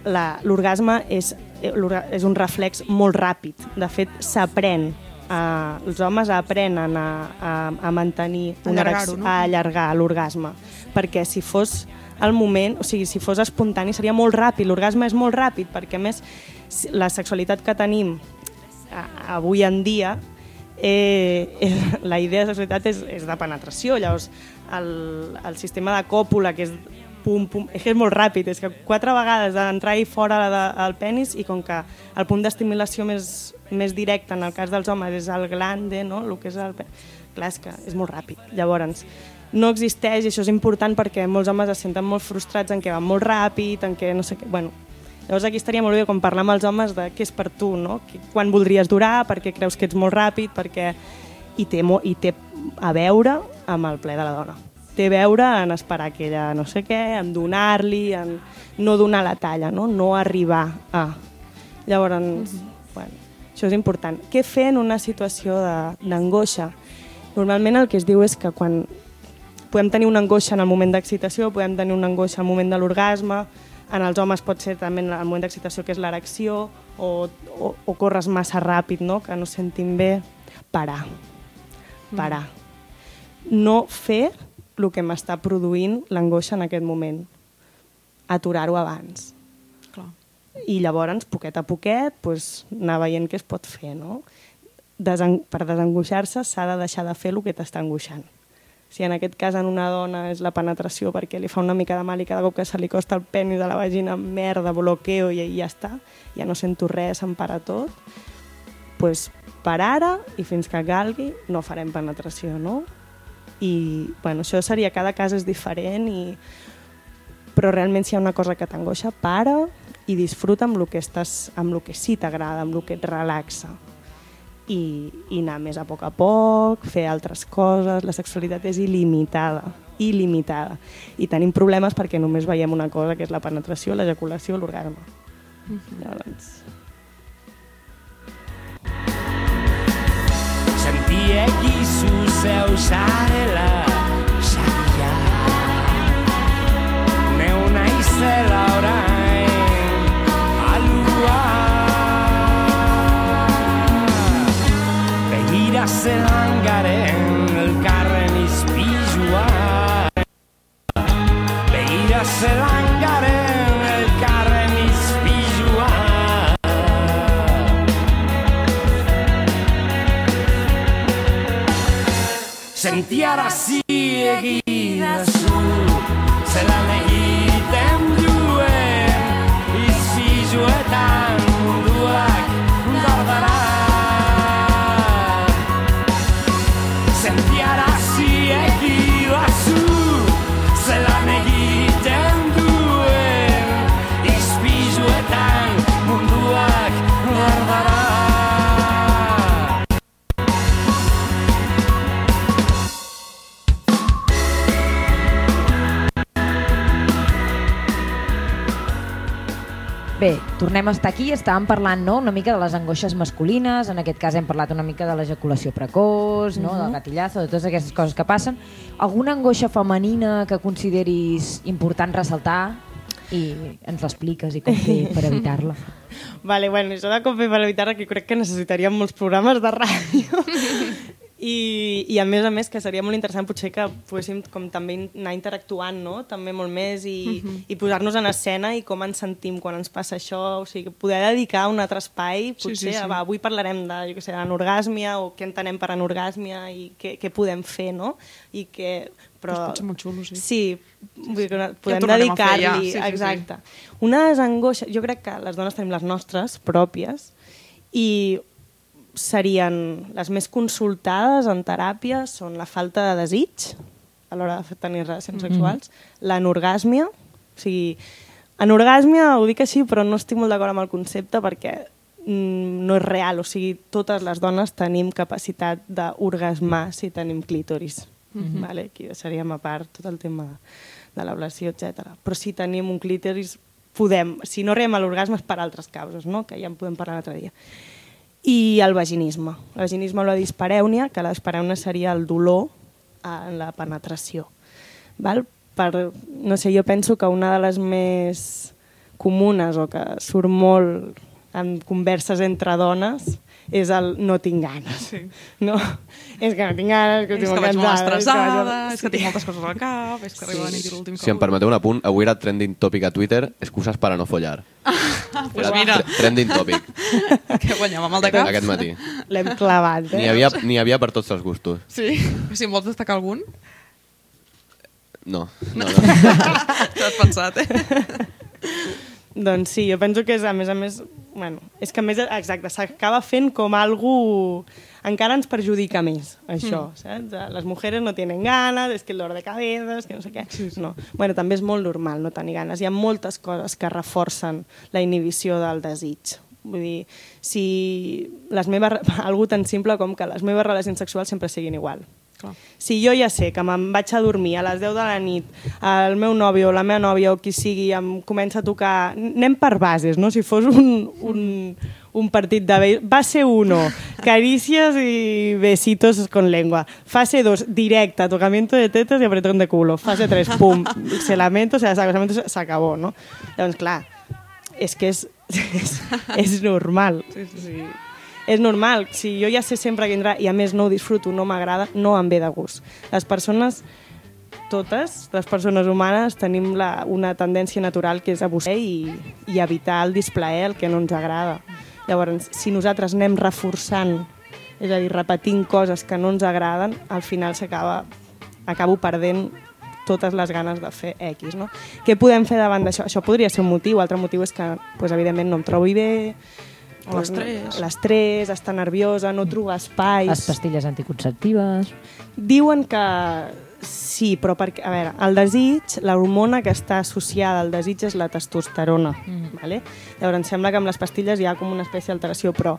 la- l'orgasme és, és un reflex molt ràpid. De fet, s'aprèn. Uh, els homes aprenen a, a, a mantenir una erecció- no? a allargar l'orgasme, perquè si fos el moment, o sigui, si fos espontani seria molt ràpid, l'orgasme és molt ràpid, perquè més la sexualitat que tenim a- avui en dia eh, eh, la idea de sexualitat és, és de penetració, llavors el, el sistema de còpula que és pum, pum, és que és molt ràpid, és que quatre vegades d'entrar i fora de, el penis i com que el punt d'estimulació més, més directe en el cas dels homes és el glande, no? el que és el... Clar, és que és molt ràpid. Llavors, no existeix, i això és important perquè molts homes es senten molt frustrats en què va molt ràpid, en què no sé què... Bueno, llavors aquí estaria molt bé com parlar amb els homes de què és per tu, no? Quan voldries durar, per què creus que ets molt ràpid, perquè... I té. I té a veure amb el ple de la dona. Té a veure en esperar que ella no sé què, en donar-li, en no donar la talla, no? No arribar a... Llavors, bueno, això és important. Què fer en una situació de- d'angoixa? Normalment el que es diu és que quan podem tenir una angoixa en el moment d'excitació, podem tenir una angoixa al moment de l'orgasme, en els homes pot ser també en el moment d'excitació, que és l'erecció, o, o, o corres massa ràpid, no? que no sentim bé. Parar. Parar. No fer el que m'està produint l'angoixa en aquest moment. Aturar-ho abans. Clar. I llavors, poquet a poquet, pues, anar veient què es pot fer. No? Desen per desangoixar-se s'ha de deixar de fer el que t'està angoixant. Si en aquest cas en una dona és la penetració perquè li fa una mica de mal i cada cop que se li costa el penis de la vagina, merda, bloqueo i, i ja està, ja no sento res, em para tot, pues, per ara i fins que calgui no farem penetració, no? I bueno, això seria, cada cas és diferent i però realment si hi ha una cosa que t'angoixa, para i disfruta amb el que, estàs, amb el que sí t'agrada, amb el que et relaxa. I, I anar més a poc a poc, fer altres coses, la sexualitat és il·limitada, il·limitada. I tenim problemes perquè només veiem una cosa, que és la penetració, l'ejaculació, l'orgasme. Llavors... Sentia gizu zeu zarela saria. Neu naizela orain alua. Begira zelan garen elkarren izpizua. Begira zelan Sentiara ziegi Bé, tornem a estar aquí. Estàvem parlant no, una mica de les angoixes masculines. En aquest cas hem parlat una mica de l'ejaculació precoç, no, del gatillazo, de totes aquestes coses que passen. Alguna angoixa femenina que consideris important ressaltar i ens l'expliques i com fer per evitar-la. Vale, bueno, això de com fer per evitar que crec que necessitaríem molts programes de ràdio. I, I a més a més que seria molt interessant potser que poguéssim com també anar interactuant no? també molt més i, i posar-nos en escena i com ens sentim quan ens passa això, o sigui, poder dedicar un altre espai, Sí, potser sí, sí. Va, avui parlarem de, jo què sé, anorgàsmia o què entenem per anorgàsmia i què, què podem fer, no? I que, però... Pues pot ser molt xulo, sí. Sí, vull dir que Ja podem tornarem a fer, dedicar-li, ja. Sí, sí, sí. exacte. Unes angoixes, jo crec que les dones tenim les nostres pròpies i serien les més consultades en teràpia són la falta de desig a l'hora de tenir relacions sexuals, l'anorgàsmia, o sigui, anorgàsmia ho dic així però no estic molt d'acord amb el concepte perquè mm, no és real, o sigui, totes les dones tenim capacitat d'orgasmar si tenim clítoris. vale? Aquí deixaríem a part tot el tema de l'ablació, etc. Però si tenim un clítoris, podem, si no arribem a l'orgasme és per altres causes, no? que ja en podem parlar l'altre dia. I el vaginisme. El vaginisme o la disparèunia, que la disparèunia seria el dolor en la penetració. Val? Per, no sé, jo penso que una de les més comunes o que surt molt en converses entre dones és el no tinc ganes. Sí. No? És que no tinc ganes, que És que molt vaig molt estressada, vaig- és que tinc moltes coses al cap, és que arriba la nit i l'últim Si em permeteu un apunt, avui era trending topic a Twitter, excuses per a no follar. Pues Era mira, tre- trending topic que guanyem amb el de cap. aquest matí. L'hem clavat, eh? N'hi havia, n'hi havia per tots els gustos. Sí, si em vols destacar algun, No, no, no. t'ho has pensat, eh? Doncs sí, jo penso que és, a més a més, bueno, és que a més, exacte, s'acaba fent com algú... Encara ens perjudica més, això, mm. saps? Les mujeres no tenen ganes, és que el dolor de cabeza, és que no sé què. Sí, sí. No. Bueno, també és molt normal no tenir ganes. Hi ha moltes coses que reforcen la inhibició del desig. Vull dir, si les meves... Algú tan simple com que les meves relacions sexuals sempre siguin igual. Clar. Si jo ja sé que me'n vaig a dormir a les 10 de la nit, el meu nòvio o la meva nòvia o qui sigui em comença a tocar... Anem per bases, no? Si fos un, un, un partit de... bé- Base 1, caricias y besitos con lengua. Fase 2, directa, tocamiento de tetas y apretón de culo. Fase 3, pum, se lamento, se la saco, se lamento, se acabó, no? Llavors, clar, és que és, és, és normal. Sí, sí, sí. És normal, si jo ja sé sempre que vindrà i a més no ho disfruto, no m'agrada, no em ve de gust. Les persones, totes, les persones humanes, tenim la, una tendència natural que és a buscar i, i evitar el displaer, el que no ens agrada. Llavors, si nosaltres anem reforçant, és a dir, repetint coses que no ens agraden, al final s'acaba acabo perdent totes les ganes de fer X. No? Què podem fer davant d'això? Això podria ser un motiu, l'altre motiu és que, pues, evidentment, no em trobo bé, l'estrès. l'estrès, estar nerviosa, no trobar espais... Les pastilles anticonceptives... Diuen que sí, però perquè, a veure, el desig, l'hormona que està associada al desig és la testosterona. Mm. Vale? Llavors, em sembla que amb les pastilles hi ha com una espècie d'alteració, però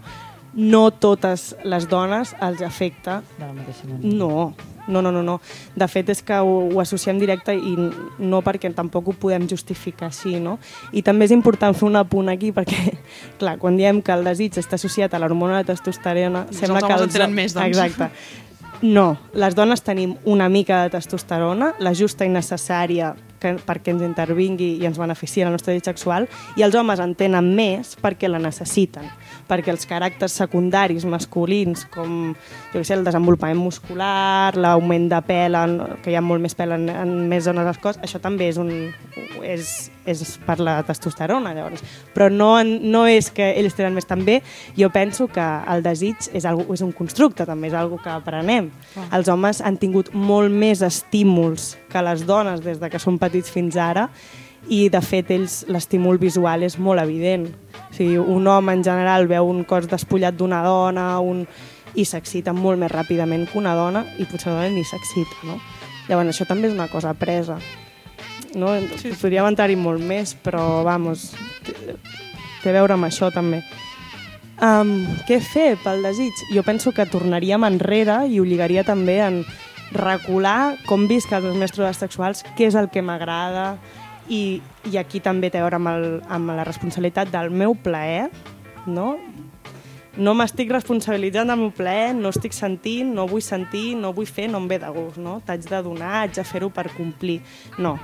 no totes les dones els afecta De la mateixa manera. no, no, no, no, no. De fet, és que ho, ho associem directe i no perquè tampoc ho podem justificar així, no? I també és important fer un apunt aquí perquè, clar, quan diem que el desig està associat a l'hormona de testosterona, Doncs sembla els que... homes en tenen més, doncs. Exacte. No, les dones tenim una mica de testosterona, la justa i necessària que, perquè ens intervingui i ens beneficia la nostra vida sexual, i els homes en tenen més perquè la necessiten, perquè els caràcters secundaris masculins, com jo sé, el desenvolupament muscular, l'augment de pèl, en, que hi ha molt més pèl en, en més zones del cos, això també és, un, és, és per la testosterona, llavors. Però no, no és que ells tenen més també, jo penso que el desig és, algo, és un constructe, també és algo que aprenem. Els homes han tingut molt més estímuls que les dones des de que són petits fins ara i de fet ells l'estímul visual és molt evident. O sigui, un home en general veu un cos despullat d'una dona un... i s'excita molt més ràpidament que una dona i potser la dona ni s'excita. No? Llavors això també és una cosa apresa. No? Sí. Podríem entrar-hi molt més, però vamos, té, té a veure amb això també. Um, què fer pel desig? Jo penso que tornaríem enrere i ho lligaria també en recular com visc els meus trobades sexuals, què és el que m'agrada i, i aquí també té a veure amb, el, amb la responsabilitat del meu plaer, no? No m'estic responsabilitzant del meu plaer, no estic sentint, no vull sentir, no vull fer, no em ve de gust, no? T'haig de donar, haig de fer-ho per complir. No.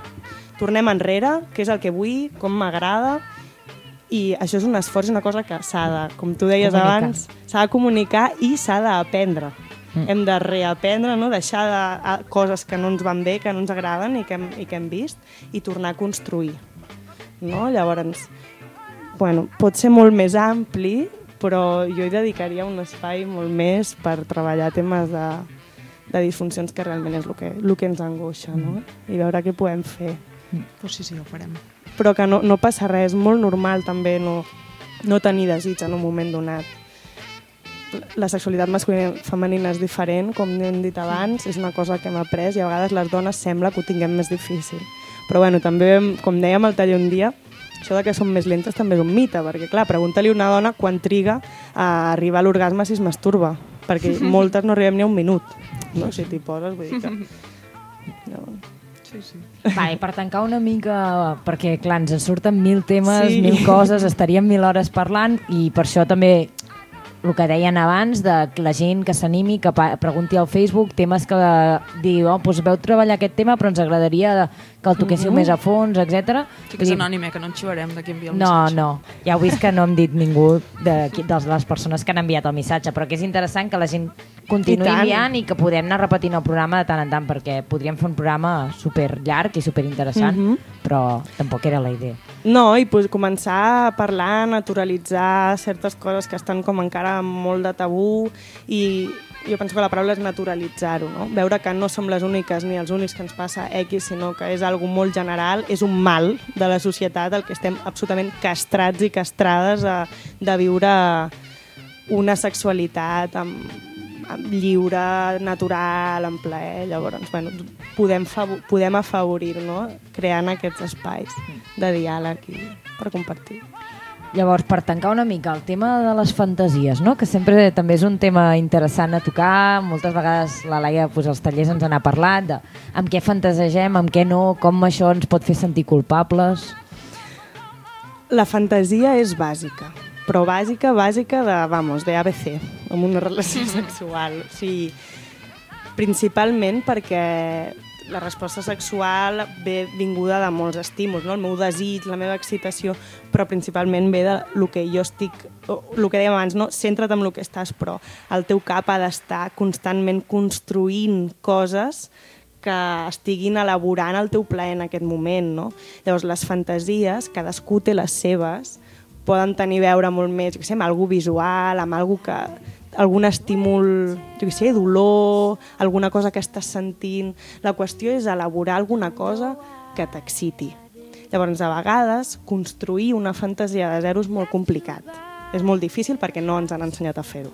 Tornem enrere, què és el que vull, com m'agrada, i això és un esforç, una cosa que s'ha de, com tu deies Comunicar. abans, s'ha de comunicar i s'ha d'aprendre. Mm. Hem de reaprendre, no? deixar de, a, coses que no ens van bé, que no ens agraden i que hem, i que hem vist, i tornar a construir. No? Llavors, bueno, pot ser molt més ampli, però jo hi dedicaria un espai molt més per treballar temes de, de disfuncions que realment és el que, el que ens angoixa, no? I veure què podem fer Pues sí, sí, ho farem. però que no, no passa res, és molt normal també no, no tenir desig en un moment donat. La sexualitat masculina i femenina és diferent, com hem dit abans, és una cosa que hem après i a vegades les dones sembla que ho tinguem més difícil. Però bueno, també, com dèiem al taller un dia, això de que som més lentes també és un mite, perquè clar, pregunta-li una dona quan triga a arribar a l'orgasme si es masturba, perquè moltes no arribem ni a un minut, no? si t'hi poses, vull dir que... Llavors, Sí, sí. Va, i per tancar una mica, perquè clar, ens en surten mil temes, Sí. mil coses, estaríem mil hores parlant i per això també el que deien abans, de la gent que s'animi, que pregunti al Facebook temes que diu, oh, doncs veu treballar aquest tema però ens agradaria que el toquéssiu més a fons, etc. Sí que és anònim, eh, que no en xivarem de qui envia el No, missatge. no. Ja heu vist que no hem dit ningú de, de les persones que han enviat el missatge, però que és interessant que la gent continuï I enviant i que podem anar repetint el programa de tant en tant, perquè podríem fer un programa super llarg i super interessant, Mhm. però tampoc era la idea. No, i pues, començar a parlar, naturalitzar certes coses que estan com encara amb molt de tabú i jo penso que la paraula és naturalitzar-ho, no? veure que no som les úniques ni els únics que ens passa X, sinó que és algo molt general, és un mal de la societat el que estem absolutament castrats i castrades a, de viure una sexualitat amb, amb lliure, natural, en plaer. Llavors, bueno, podem, podem afavorir, no? creant aquests espais de diàleg i per compartir. Llavors, per tancar una mica el tema de les fantasies, no? que sempre també és un tema interessant a tocar, moltes vegades la Laia pues, als tallers ens n'ha parlat, de amb què fantasegem, amb què no, com això ens pot fer sentir culpables... La fantasia és bàsica, però bàsica, bàsica de, vamos, de ABC, amb una relació sexual. O sigui, principalment perquè la resposta sexual ve vinguda de molts estímuls, no? el meu desig, la meva excitació, però principalment ve de lo que jo estic, el que dèiem abans, no? centra't en el que estàs, però el teu cap ha d'estar constantment construint coses que estiguin elaborant el teu plaer en aquest moment. No? Llavors, les fantasies, cadascú té les seves, poden tenir a veure molt més, què sé, amb algú visual, amb algú que algun estímul, jo què sé, dolor, alguna cosa que estàs sentint. La qüestió és elaborar alguna cosa que t'exciti. Llavors, a vegades, construir una fantasia de zero és molt complicat. És molt difícil perquè no ens han ensenyat a fer-ho.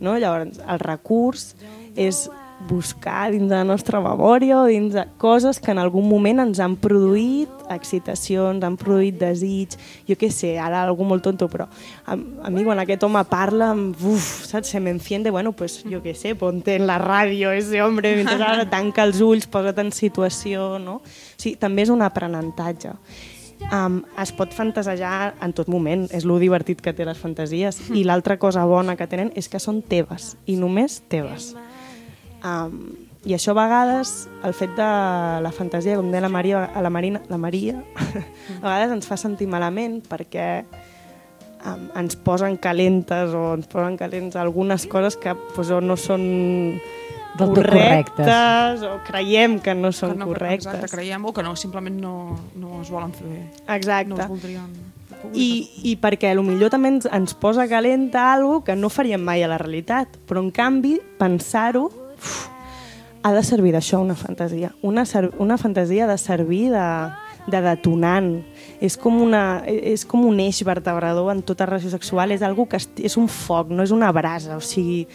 No? Llavors, el recurs és buscar dins de la nostra memòria o dins de coses que en algun moment ens han produït excitacions, han produït desig, jo què sé, ara algú molt tonto, però a, a mi quan aquest home parla, uf, saps, se me enciende, bueno, pues jo què sé, ponte en la ràdio ese hombre, mentre ara tanca els ulls, posa't en situació, no? O sigui, també és un aprenentatge. Um, es pot fantasejar en tot moment, és lo divertit que té les fantasies i l'altra cosa bona que tenen és que són teves i només teves um, I això a vegades, el fet de la fantasia, com deia la Maria, a la Marina, la Maria, a vegades ens fa sentir malament perquè um, ens posen calentes o ens posen calents algunes coses que pues, o no són Del tot correctes o creiem que no són que no, correctes. Exacte, creiem, o que no, simplement no, no es volen fer bé. Exacte. No es voldrien. I, I perquè a lo millor també ens, ens posa calenta algo que no faríem mai a la realitat, però en canvi pensar-ho uf, ha de servir d'això una fantasia. Una, una fantasia ha de servir de, de detonant. És com, una, és com un eix vertebrador en tota relació sexual, és algo que és un foc, no és una brasa, o sigui,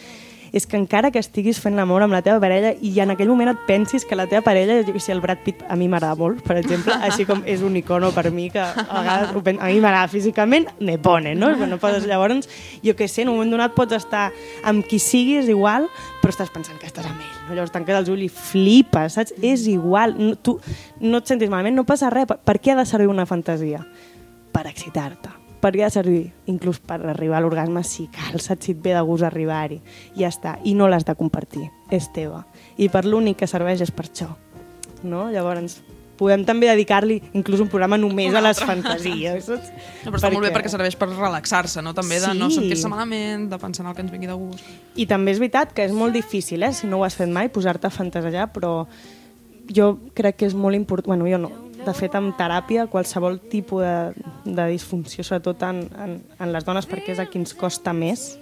és que encara que estiguis fent l'amor amb la teva parella i en aquell moment et pensis que la teva parella, jo què sé, el Brad Pitt a mi m'agrada molt, per exemple, així com és un icono per mi que a vegades ho pen- a mi m'agrada físicament, me pone, no? No podes, llavors, jo què sé, en un moment donat pots estar amb qui siguis igual, però estàs pensant que estàs amb ell, no? llavors tanques els ulls i flipes, saps? És igual, no, tu no et sentis malament, no passa res, per, per què ha de servir una fantasia? Per excitar-te per què ha de servir? Inclús per arribar a l'orgasme si cal, saps si et ve de gust arribar-hi. Ja està. I no l'has de compartir. És teva. I per l'únic que serveix és per això. No? Llavors, podem també dedicar-li inclús un programa només a les fantasies. Saps? No, però està molt bé perquè serveix per relaxar-se, no? També de no Sí. sentir-se malament, de pensar en el que ens vingui de gust. I també és veritat que és molt difícil, eh, si no ho has fet mai, posar-te a fantasejar, però jo crec que és molt important, bueno, jo no, de fet en teràpia qualsevol tipus de, de disfunció, sobretot en, en, en les dones, perquè és a qui ens costa més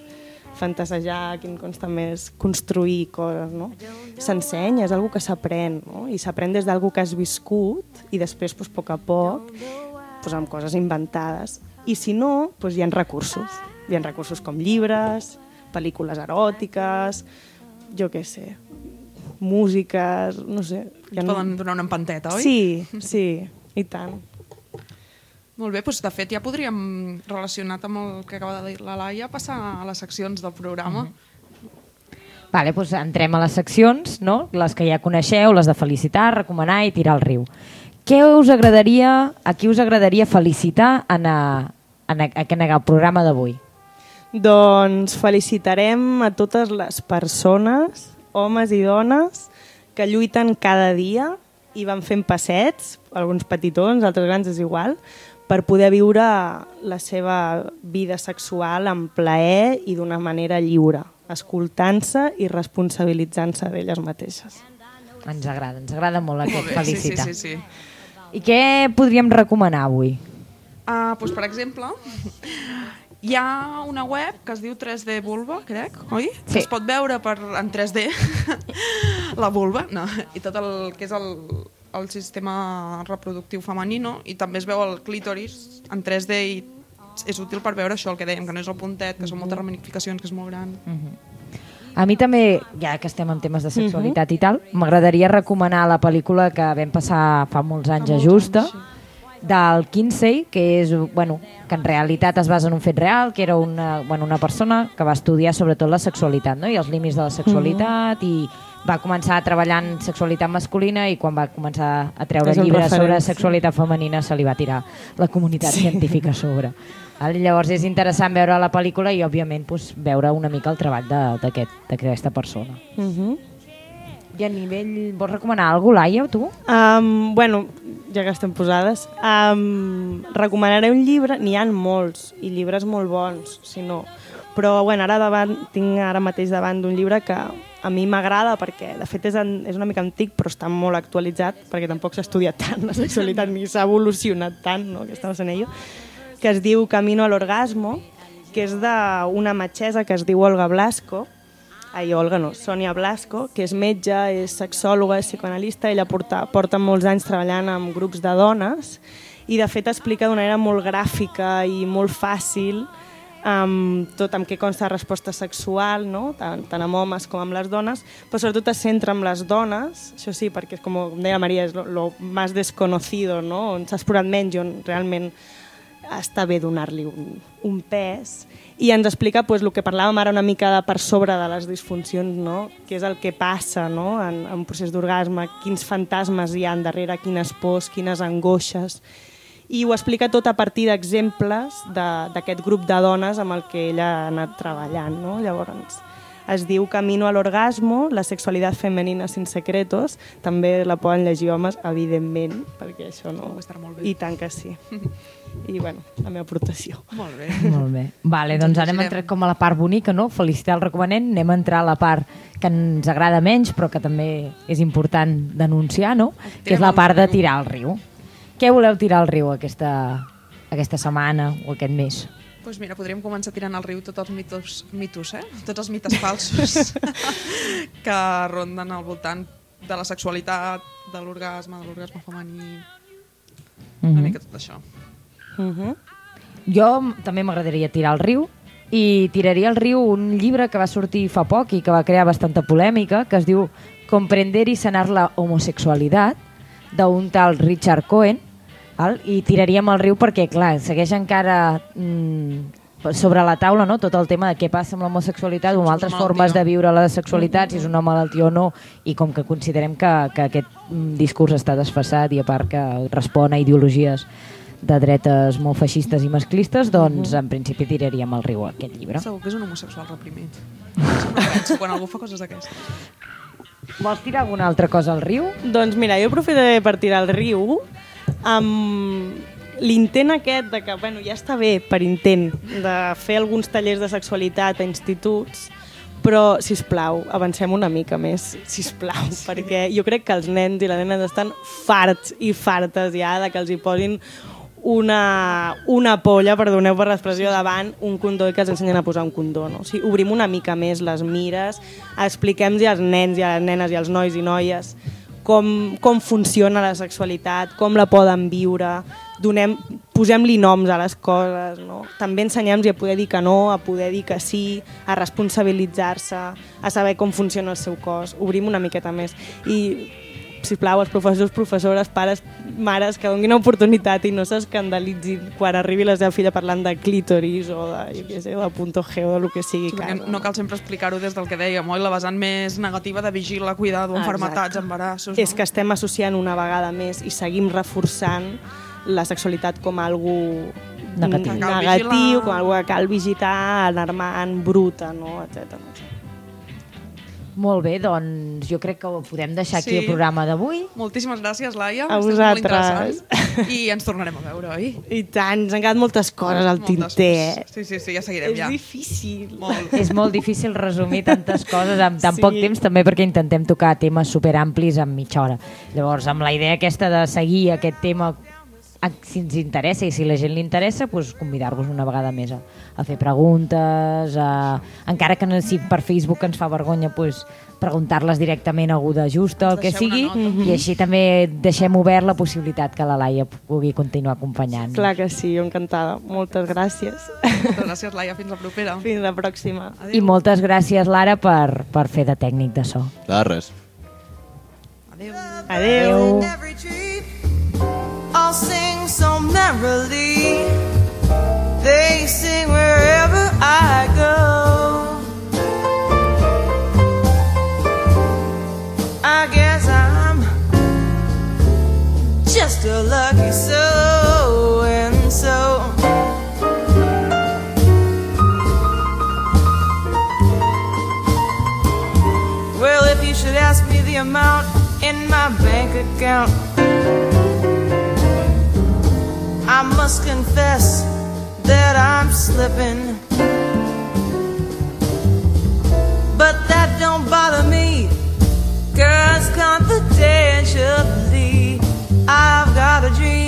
fantasejar, a qui ens costa més construir coses, no? S'ensenya, és algo que s'aprèn, no? I s'aprèn des d'algo que has viscut i després, doncs, a poc a poc, doncs, amb coses inventades. I si no, doncs, hi ha recursos. Hi ha recursos com llibres, pel·lícules eròtiques, jo què sé, músiques, no sé. Hi Ens poden donar una empanteta, oi? Sí, sí, i tant. Molt bé, doncs de fet ja podríem, relacionat amb el que acaba de dir la Laia, passar a les seccions del programa. Mhm. Vale, doncs entrem a les seccions, no? les que ja coneixeu, les de felicitar, recomanar i tirar al riu. Què us agradaria, a qui us agradaria felicitar en, a, en, a, en el programa d'avui? Doncs felicitarem a totes les persones, homes i dones, que lluiten cada dia i van fent passets, alguns petitons, altres grans, és igual, per poder viure la seva vida sexual amb plaer i d'una manera lliure, escoltant-se i responsabilitzant-se d'elles mateixes. Ens agrada, ens agrada molt Molt aquest bé, sí, sí, felicitar. sí, sí. I què podríem recomanar avui? Uh, doncs, per exemple, hi ha una web que es diu 3D Vulva, crec, oi? Sí. Es pot veure per, en 3D la vulva no? i tot el que és el, el sistema reproductiu femenino i també es veu el clítoris en 3D i és útil per veure això, el que dèiem, que no és el puntet, que són moltes ramificacions, que és molt gran. A mi també, ja que estem en temes de sexualitat i tal, m'agradaria recomanar la pel·lícula que vam passar fa molts anys a Justa, del Kinsey, que és, bueno, que en realitat es basa en un fet real, que era una, bueno, una persona que va estudiar sobretot la sexualitat, no? i els límits de la sexualitat, i va començar treballant en sexualitat masculina i quan va començar a treure llibres sobre referent, sí. sexualitat femenina se li va tirar la comunitat sí. científica a sobre. Val? Llavors és interessant veure la pel·lícula i òbviament pues, veure una mica el treball d'aquesta persona. Uh -huh. I a nivell... Vols recomanar alguna cosa, Laia, tu? Um, bueno, ja que estem posades, um, recomanaré un llibre, n'hi han molts, i llibres molt bons, si no. Però bueno, ara davant, tinc ara mateix davant d'un llibre que a mi m'agrada perquè, de fet, és, en, és una mica antic, però està molt actualitzat, perquè tampoc s'ha estudiat tant la sexualitat, ni s'ha evolucionat tant, no?, que estamos en ello, que es diu Camino al Orgasmo, que és d'una metgessa que es diu Olga Blasco, Ai, Olga no, Sònia Blasco, que és metge, és sexòloga, és psicoanalista, ella porta, porta molts anys treballant amb grups de dones i de fet explica d'una manera molt gràfica i molt fàcil um, tot amb què consta la resposta sexual, no? tant, tant amb homes com amb les dones, però sobretot es centra en les dones, això sí, perquè com deia Maria, és lo, más desconocido, no? on s'ha explorat menys, on realment està bé donar-li un, un pes i ens explica pues, el que parlàvem ara una mica de per sobre de les disfuncions, no? què és el que passa no? en, en un procés d'orgasme, quins fantasmes hi han darrere, quines pors, quines angoixes i ho explica tot a partir d'exemples de- d'aquest grup de dones amb el que ella ha anat treballant. No? Llavors, Es diu Camino al orgasmo, la sexualitat femenina sin secretos. També la poden llegir homes, evidentment, perquè això no... Estar molt bé. I tant que sí. I, bueno, la meva aportació. Molt bé. Molt bé. Vale, doncs ara hem entrat com a la part bonica, no? Felicitar el recomanent. Anem a entrar a la part que ens agrada menys, però que també és important denunciar, no? Que és la part de tirar al riu. Què voleu tirar al riu aquesta, aquesta setmana o aquest mes? Doncs pues mira, podríem començar tirant al riu tots els mitos, mitos eh? tots els mites falsos que ronden al voltant de la sexualitat, de l'orgasme, de l'orgasme femení, una Mhm. mica tot això. Uh -huh. Jo també m'agradaria tirar al riu i tiraria al riu un llibre que va sortir fa poc i que va crear bastanta polèmica, que es diu Comprender y sanar la homosexualidad, d'un tal Richard Cohen, val? i tiraríem al riu perquè, clar, segueix encara mm, sobre la taula no? tot el tema de què passa amb l'homosexualitat o amb altres formes de viure la sexualitat, si és una malaltia o no, i com que considerem que, que aquest mm, discurs està desfassat i a part que respon a ideologies de dretes molt feixistes i masclistes, doncs en principi tiraríem al riu aquest llibre. Segur que és un homosexual reprimit. Penso quan algú fa coses d'aquestes. Vols tirar alguna altra cosa al riu? Doncs mira, jo aprofitaré per tirar al riu amb l'intent aquest de que, bueno, ja està bé per intent de fer alguns tallers de sexualitat a instituts, però, si us plau, avancem una mica més, si us plau, sí. perquè jo crec que els nens i les nenes estan farts i fartes ja de que els hi posin una, una polla, perdoneu per l'expressió, davant un condó i que els ensenyen a posar un condó. No? O sigui, obrim una mica més les mires, expliquem-los als nens i a les nenes i als nois i noies com, com funciona la sexualitat, com la poden viure, donem, posem-li noms a les coses, no? també ensenyem-los a poder dir que no, a poder dir que sí, a responsabilitzar-se, a saber com funciona el seu cos, obrim una miqueta més. I, sisplau, els professors, professores, pares, mares, que donin una oportunitat i no s'escandalitzin quan arribi la seva filla parlant de clítoris o de, jo què sé, de punto G o de lo que sigui. Sí, casa, no cal sempre explicar-ho des del que dèiem, oi? La vessant més negativa de vigila, cuidado, enfermetats, Exacte. embarassos... És que estem associant una vegada més i seguim reforçant la sexualitat com algo Negatiu. Que cal negatiu, vigilar. com algo que cal visitar, alarmant, bruta, no? etc. Molt bé, doncs jo crec que ho podem deixar aquí Sí. el programa d'avui. Moltíssimes gràcies, Laia. A vosaltres. Molt interessant. I ens tornarem a veure, oi? I tant, ens han quedat moltes coses al Moltes. tinter. Sí, sí, sí, ja seguirem, És ja. difícil. Molt. És molt difícil resumir tantes coses en tan Sí. poc temps, també perquè intentem tocar temes superamplis en mitja hora. Llavors, amb la idea aquesta de seguir aquest tema si ens interessa i si la gent li interessa, doncs convidar-vos una vegada més a, a fer preguntes, a, encara que no, si per Facebook ens fa vergonya, doncs, preguntar-les directament a algú de justa, el que sigui, i així també deixem obert la possibilitat que la Laia pugui continuar acompanyant. Clar que sí, jo encantada. Moltes gràcies. Moltes gràcies, Laia. Fins la propera. Fins la pròxima. I moltes gràcies, Lara, per, per fer de tècnic de so. De res. Adéu. Adéu. tree. I'll sing so merrily. They sing wherever I go. I guess I'm just a lucky so and so. Well, if you should ask me the amount in my bank account, I must confess slipping. But that don't bother me, cause confidentially, I've got a dream.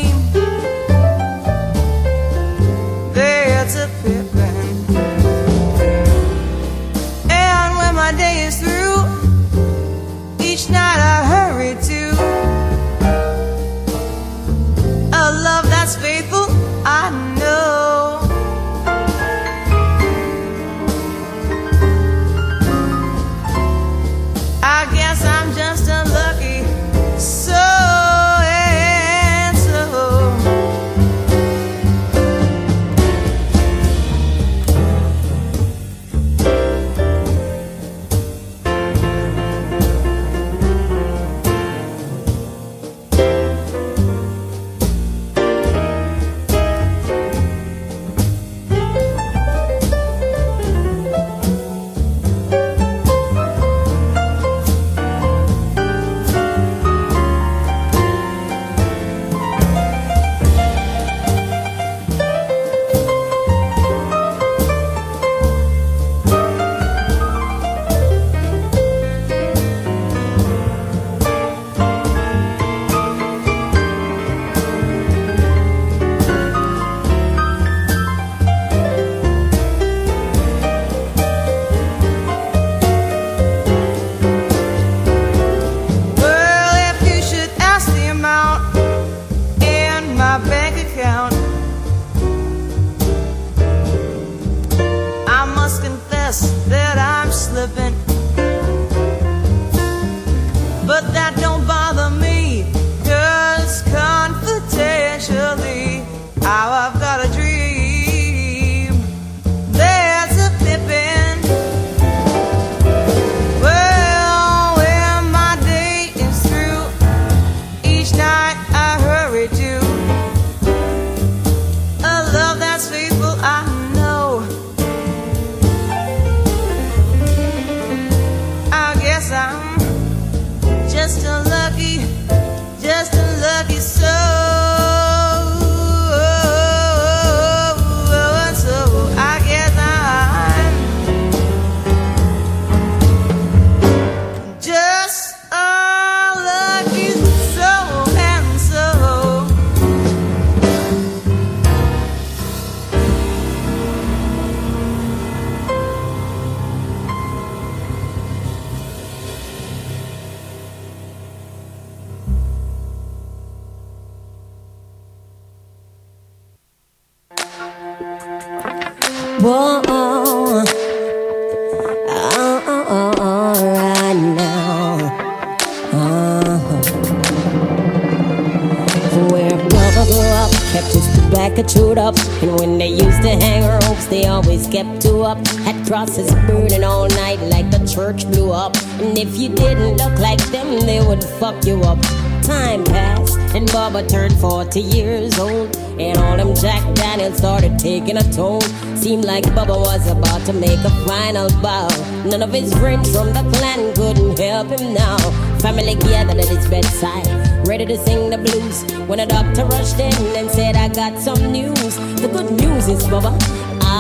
Kept two up. Had crosses burning all night like the church blew up. And if you didn't look like them, they would fuck you up. Time passed, and Bubba turned 40 years old. And all them Jack Daniels started taking a toll. Seemed like Bubba was about to make a final bow. None of his friends from the clan couldn't help him now. Family gathered at his bedside, ready to sing the blues. When a doctor rushed in and said, I got some news. The good news is, Bubba,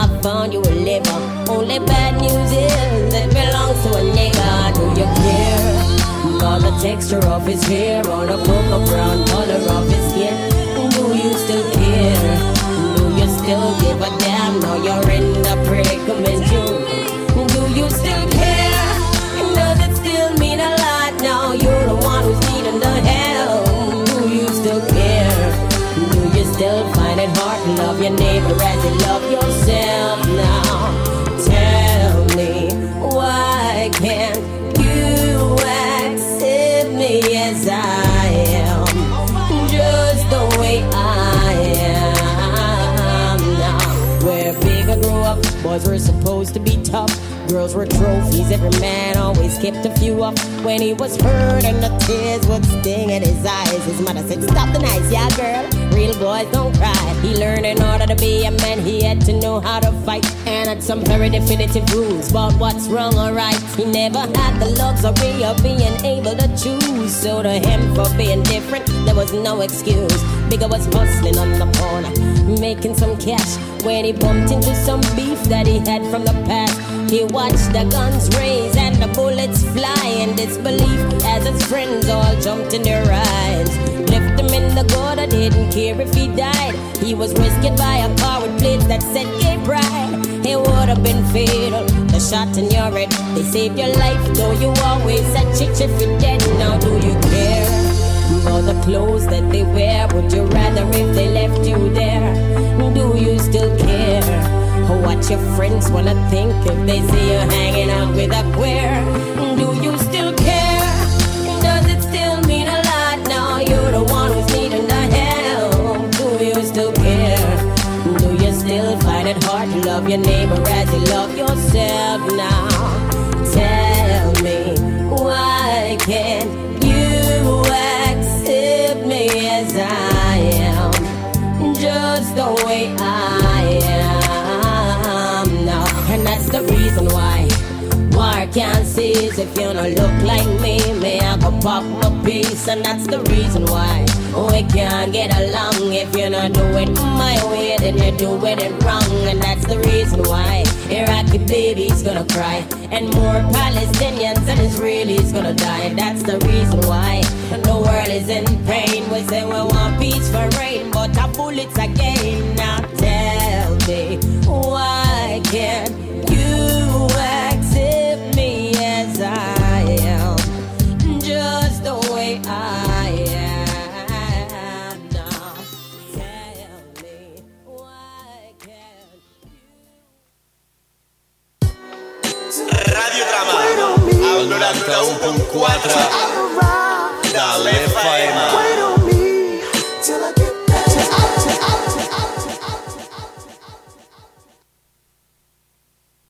I found you a liver. Only bad news is it belongs to a nigga. Do you care? About the texture of his hair or the purple brown color of his skin? Do you still care? Do you still give a damn? Now you're in the predicament you. Do you still care? Does it still mean a lot now? You're the one who's needing the help. Do you still care? Do you still find it hard to love your neighbor yourself now? Tell me, why can't you accept me as I am? Just the way I am now. Where bigger grew up, boys were supposed to be tough. Girls were trophies, every man always kept a few up. When he was hurt and the tears would sting in his eyes, his mother said, Stop the nights, yeah, girl. Real boys don't cry. He learned in order to be a man, he had to know how to fight. And had some very definitive rules about what's wrong or right. He never had the luxury of being able to choose. So to him, for being different, there was no excuse. Bigger was hustling on the corner, making some cash. When he bumped into some beef that he had from the past, he watched the guns raise and the bullets fly in disbelief as his friends all jumped in their rides. Left him in the gutter, didn't care if he died. He was rescued by a car with plates that said gay pride. It would have been fatal, the shot in your head. They saved your life, though you always said chicks if you're dead. Now do you care? For the clothes that they wear, would you rather if they left you there? Do you still care? What your friends wanna think if they see you hanging out with a queer? Do you still care? Does it still mean a lot now? You're the one who's needing the help. Do you still care? Do you still find it hard to love your neighbor as you love yourself now? Tell me, why can't you accept me as I am? Just the way I that's the reason why. I can't is if you don't look like me, may I go pop a piece, and that's the reason why we can't get along. If you not do it my way, then you're doing it wrong, and that's the reason why Iraqi babies gonna cry, and more Palestinians and Israelis gonna die. That's the reason why the world is in pain. We say we want peace for rain, but our bullets again. Now tell me why can't 91.4 de l'FM.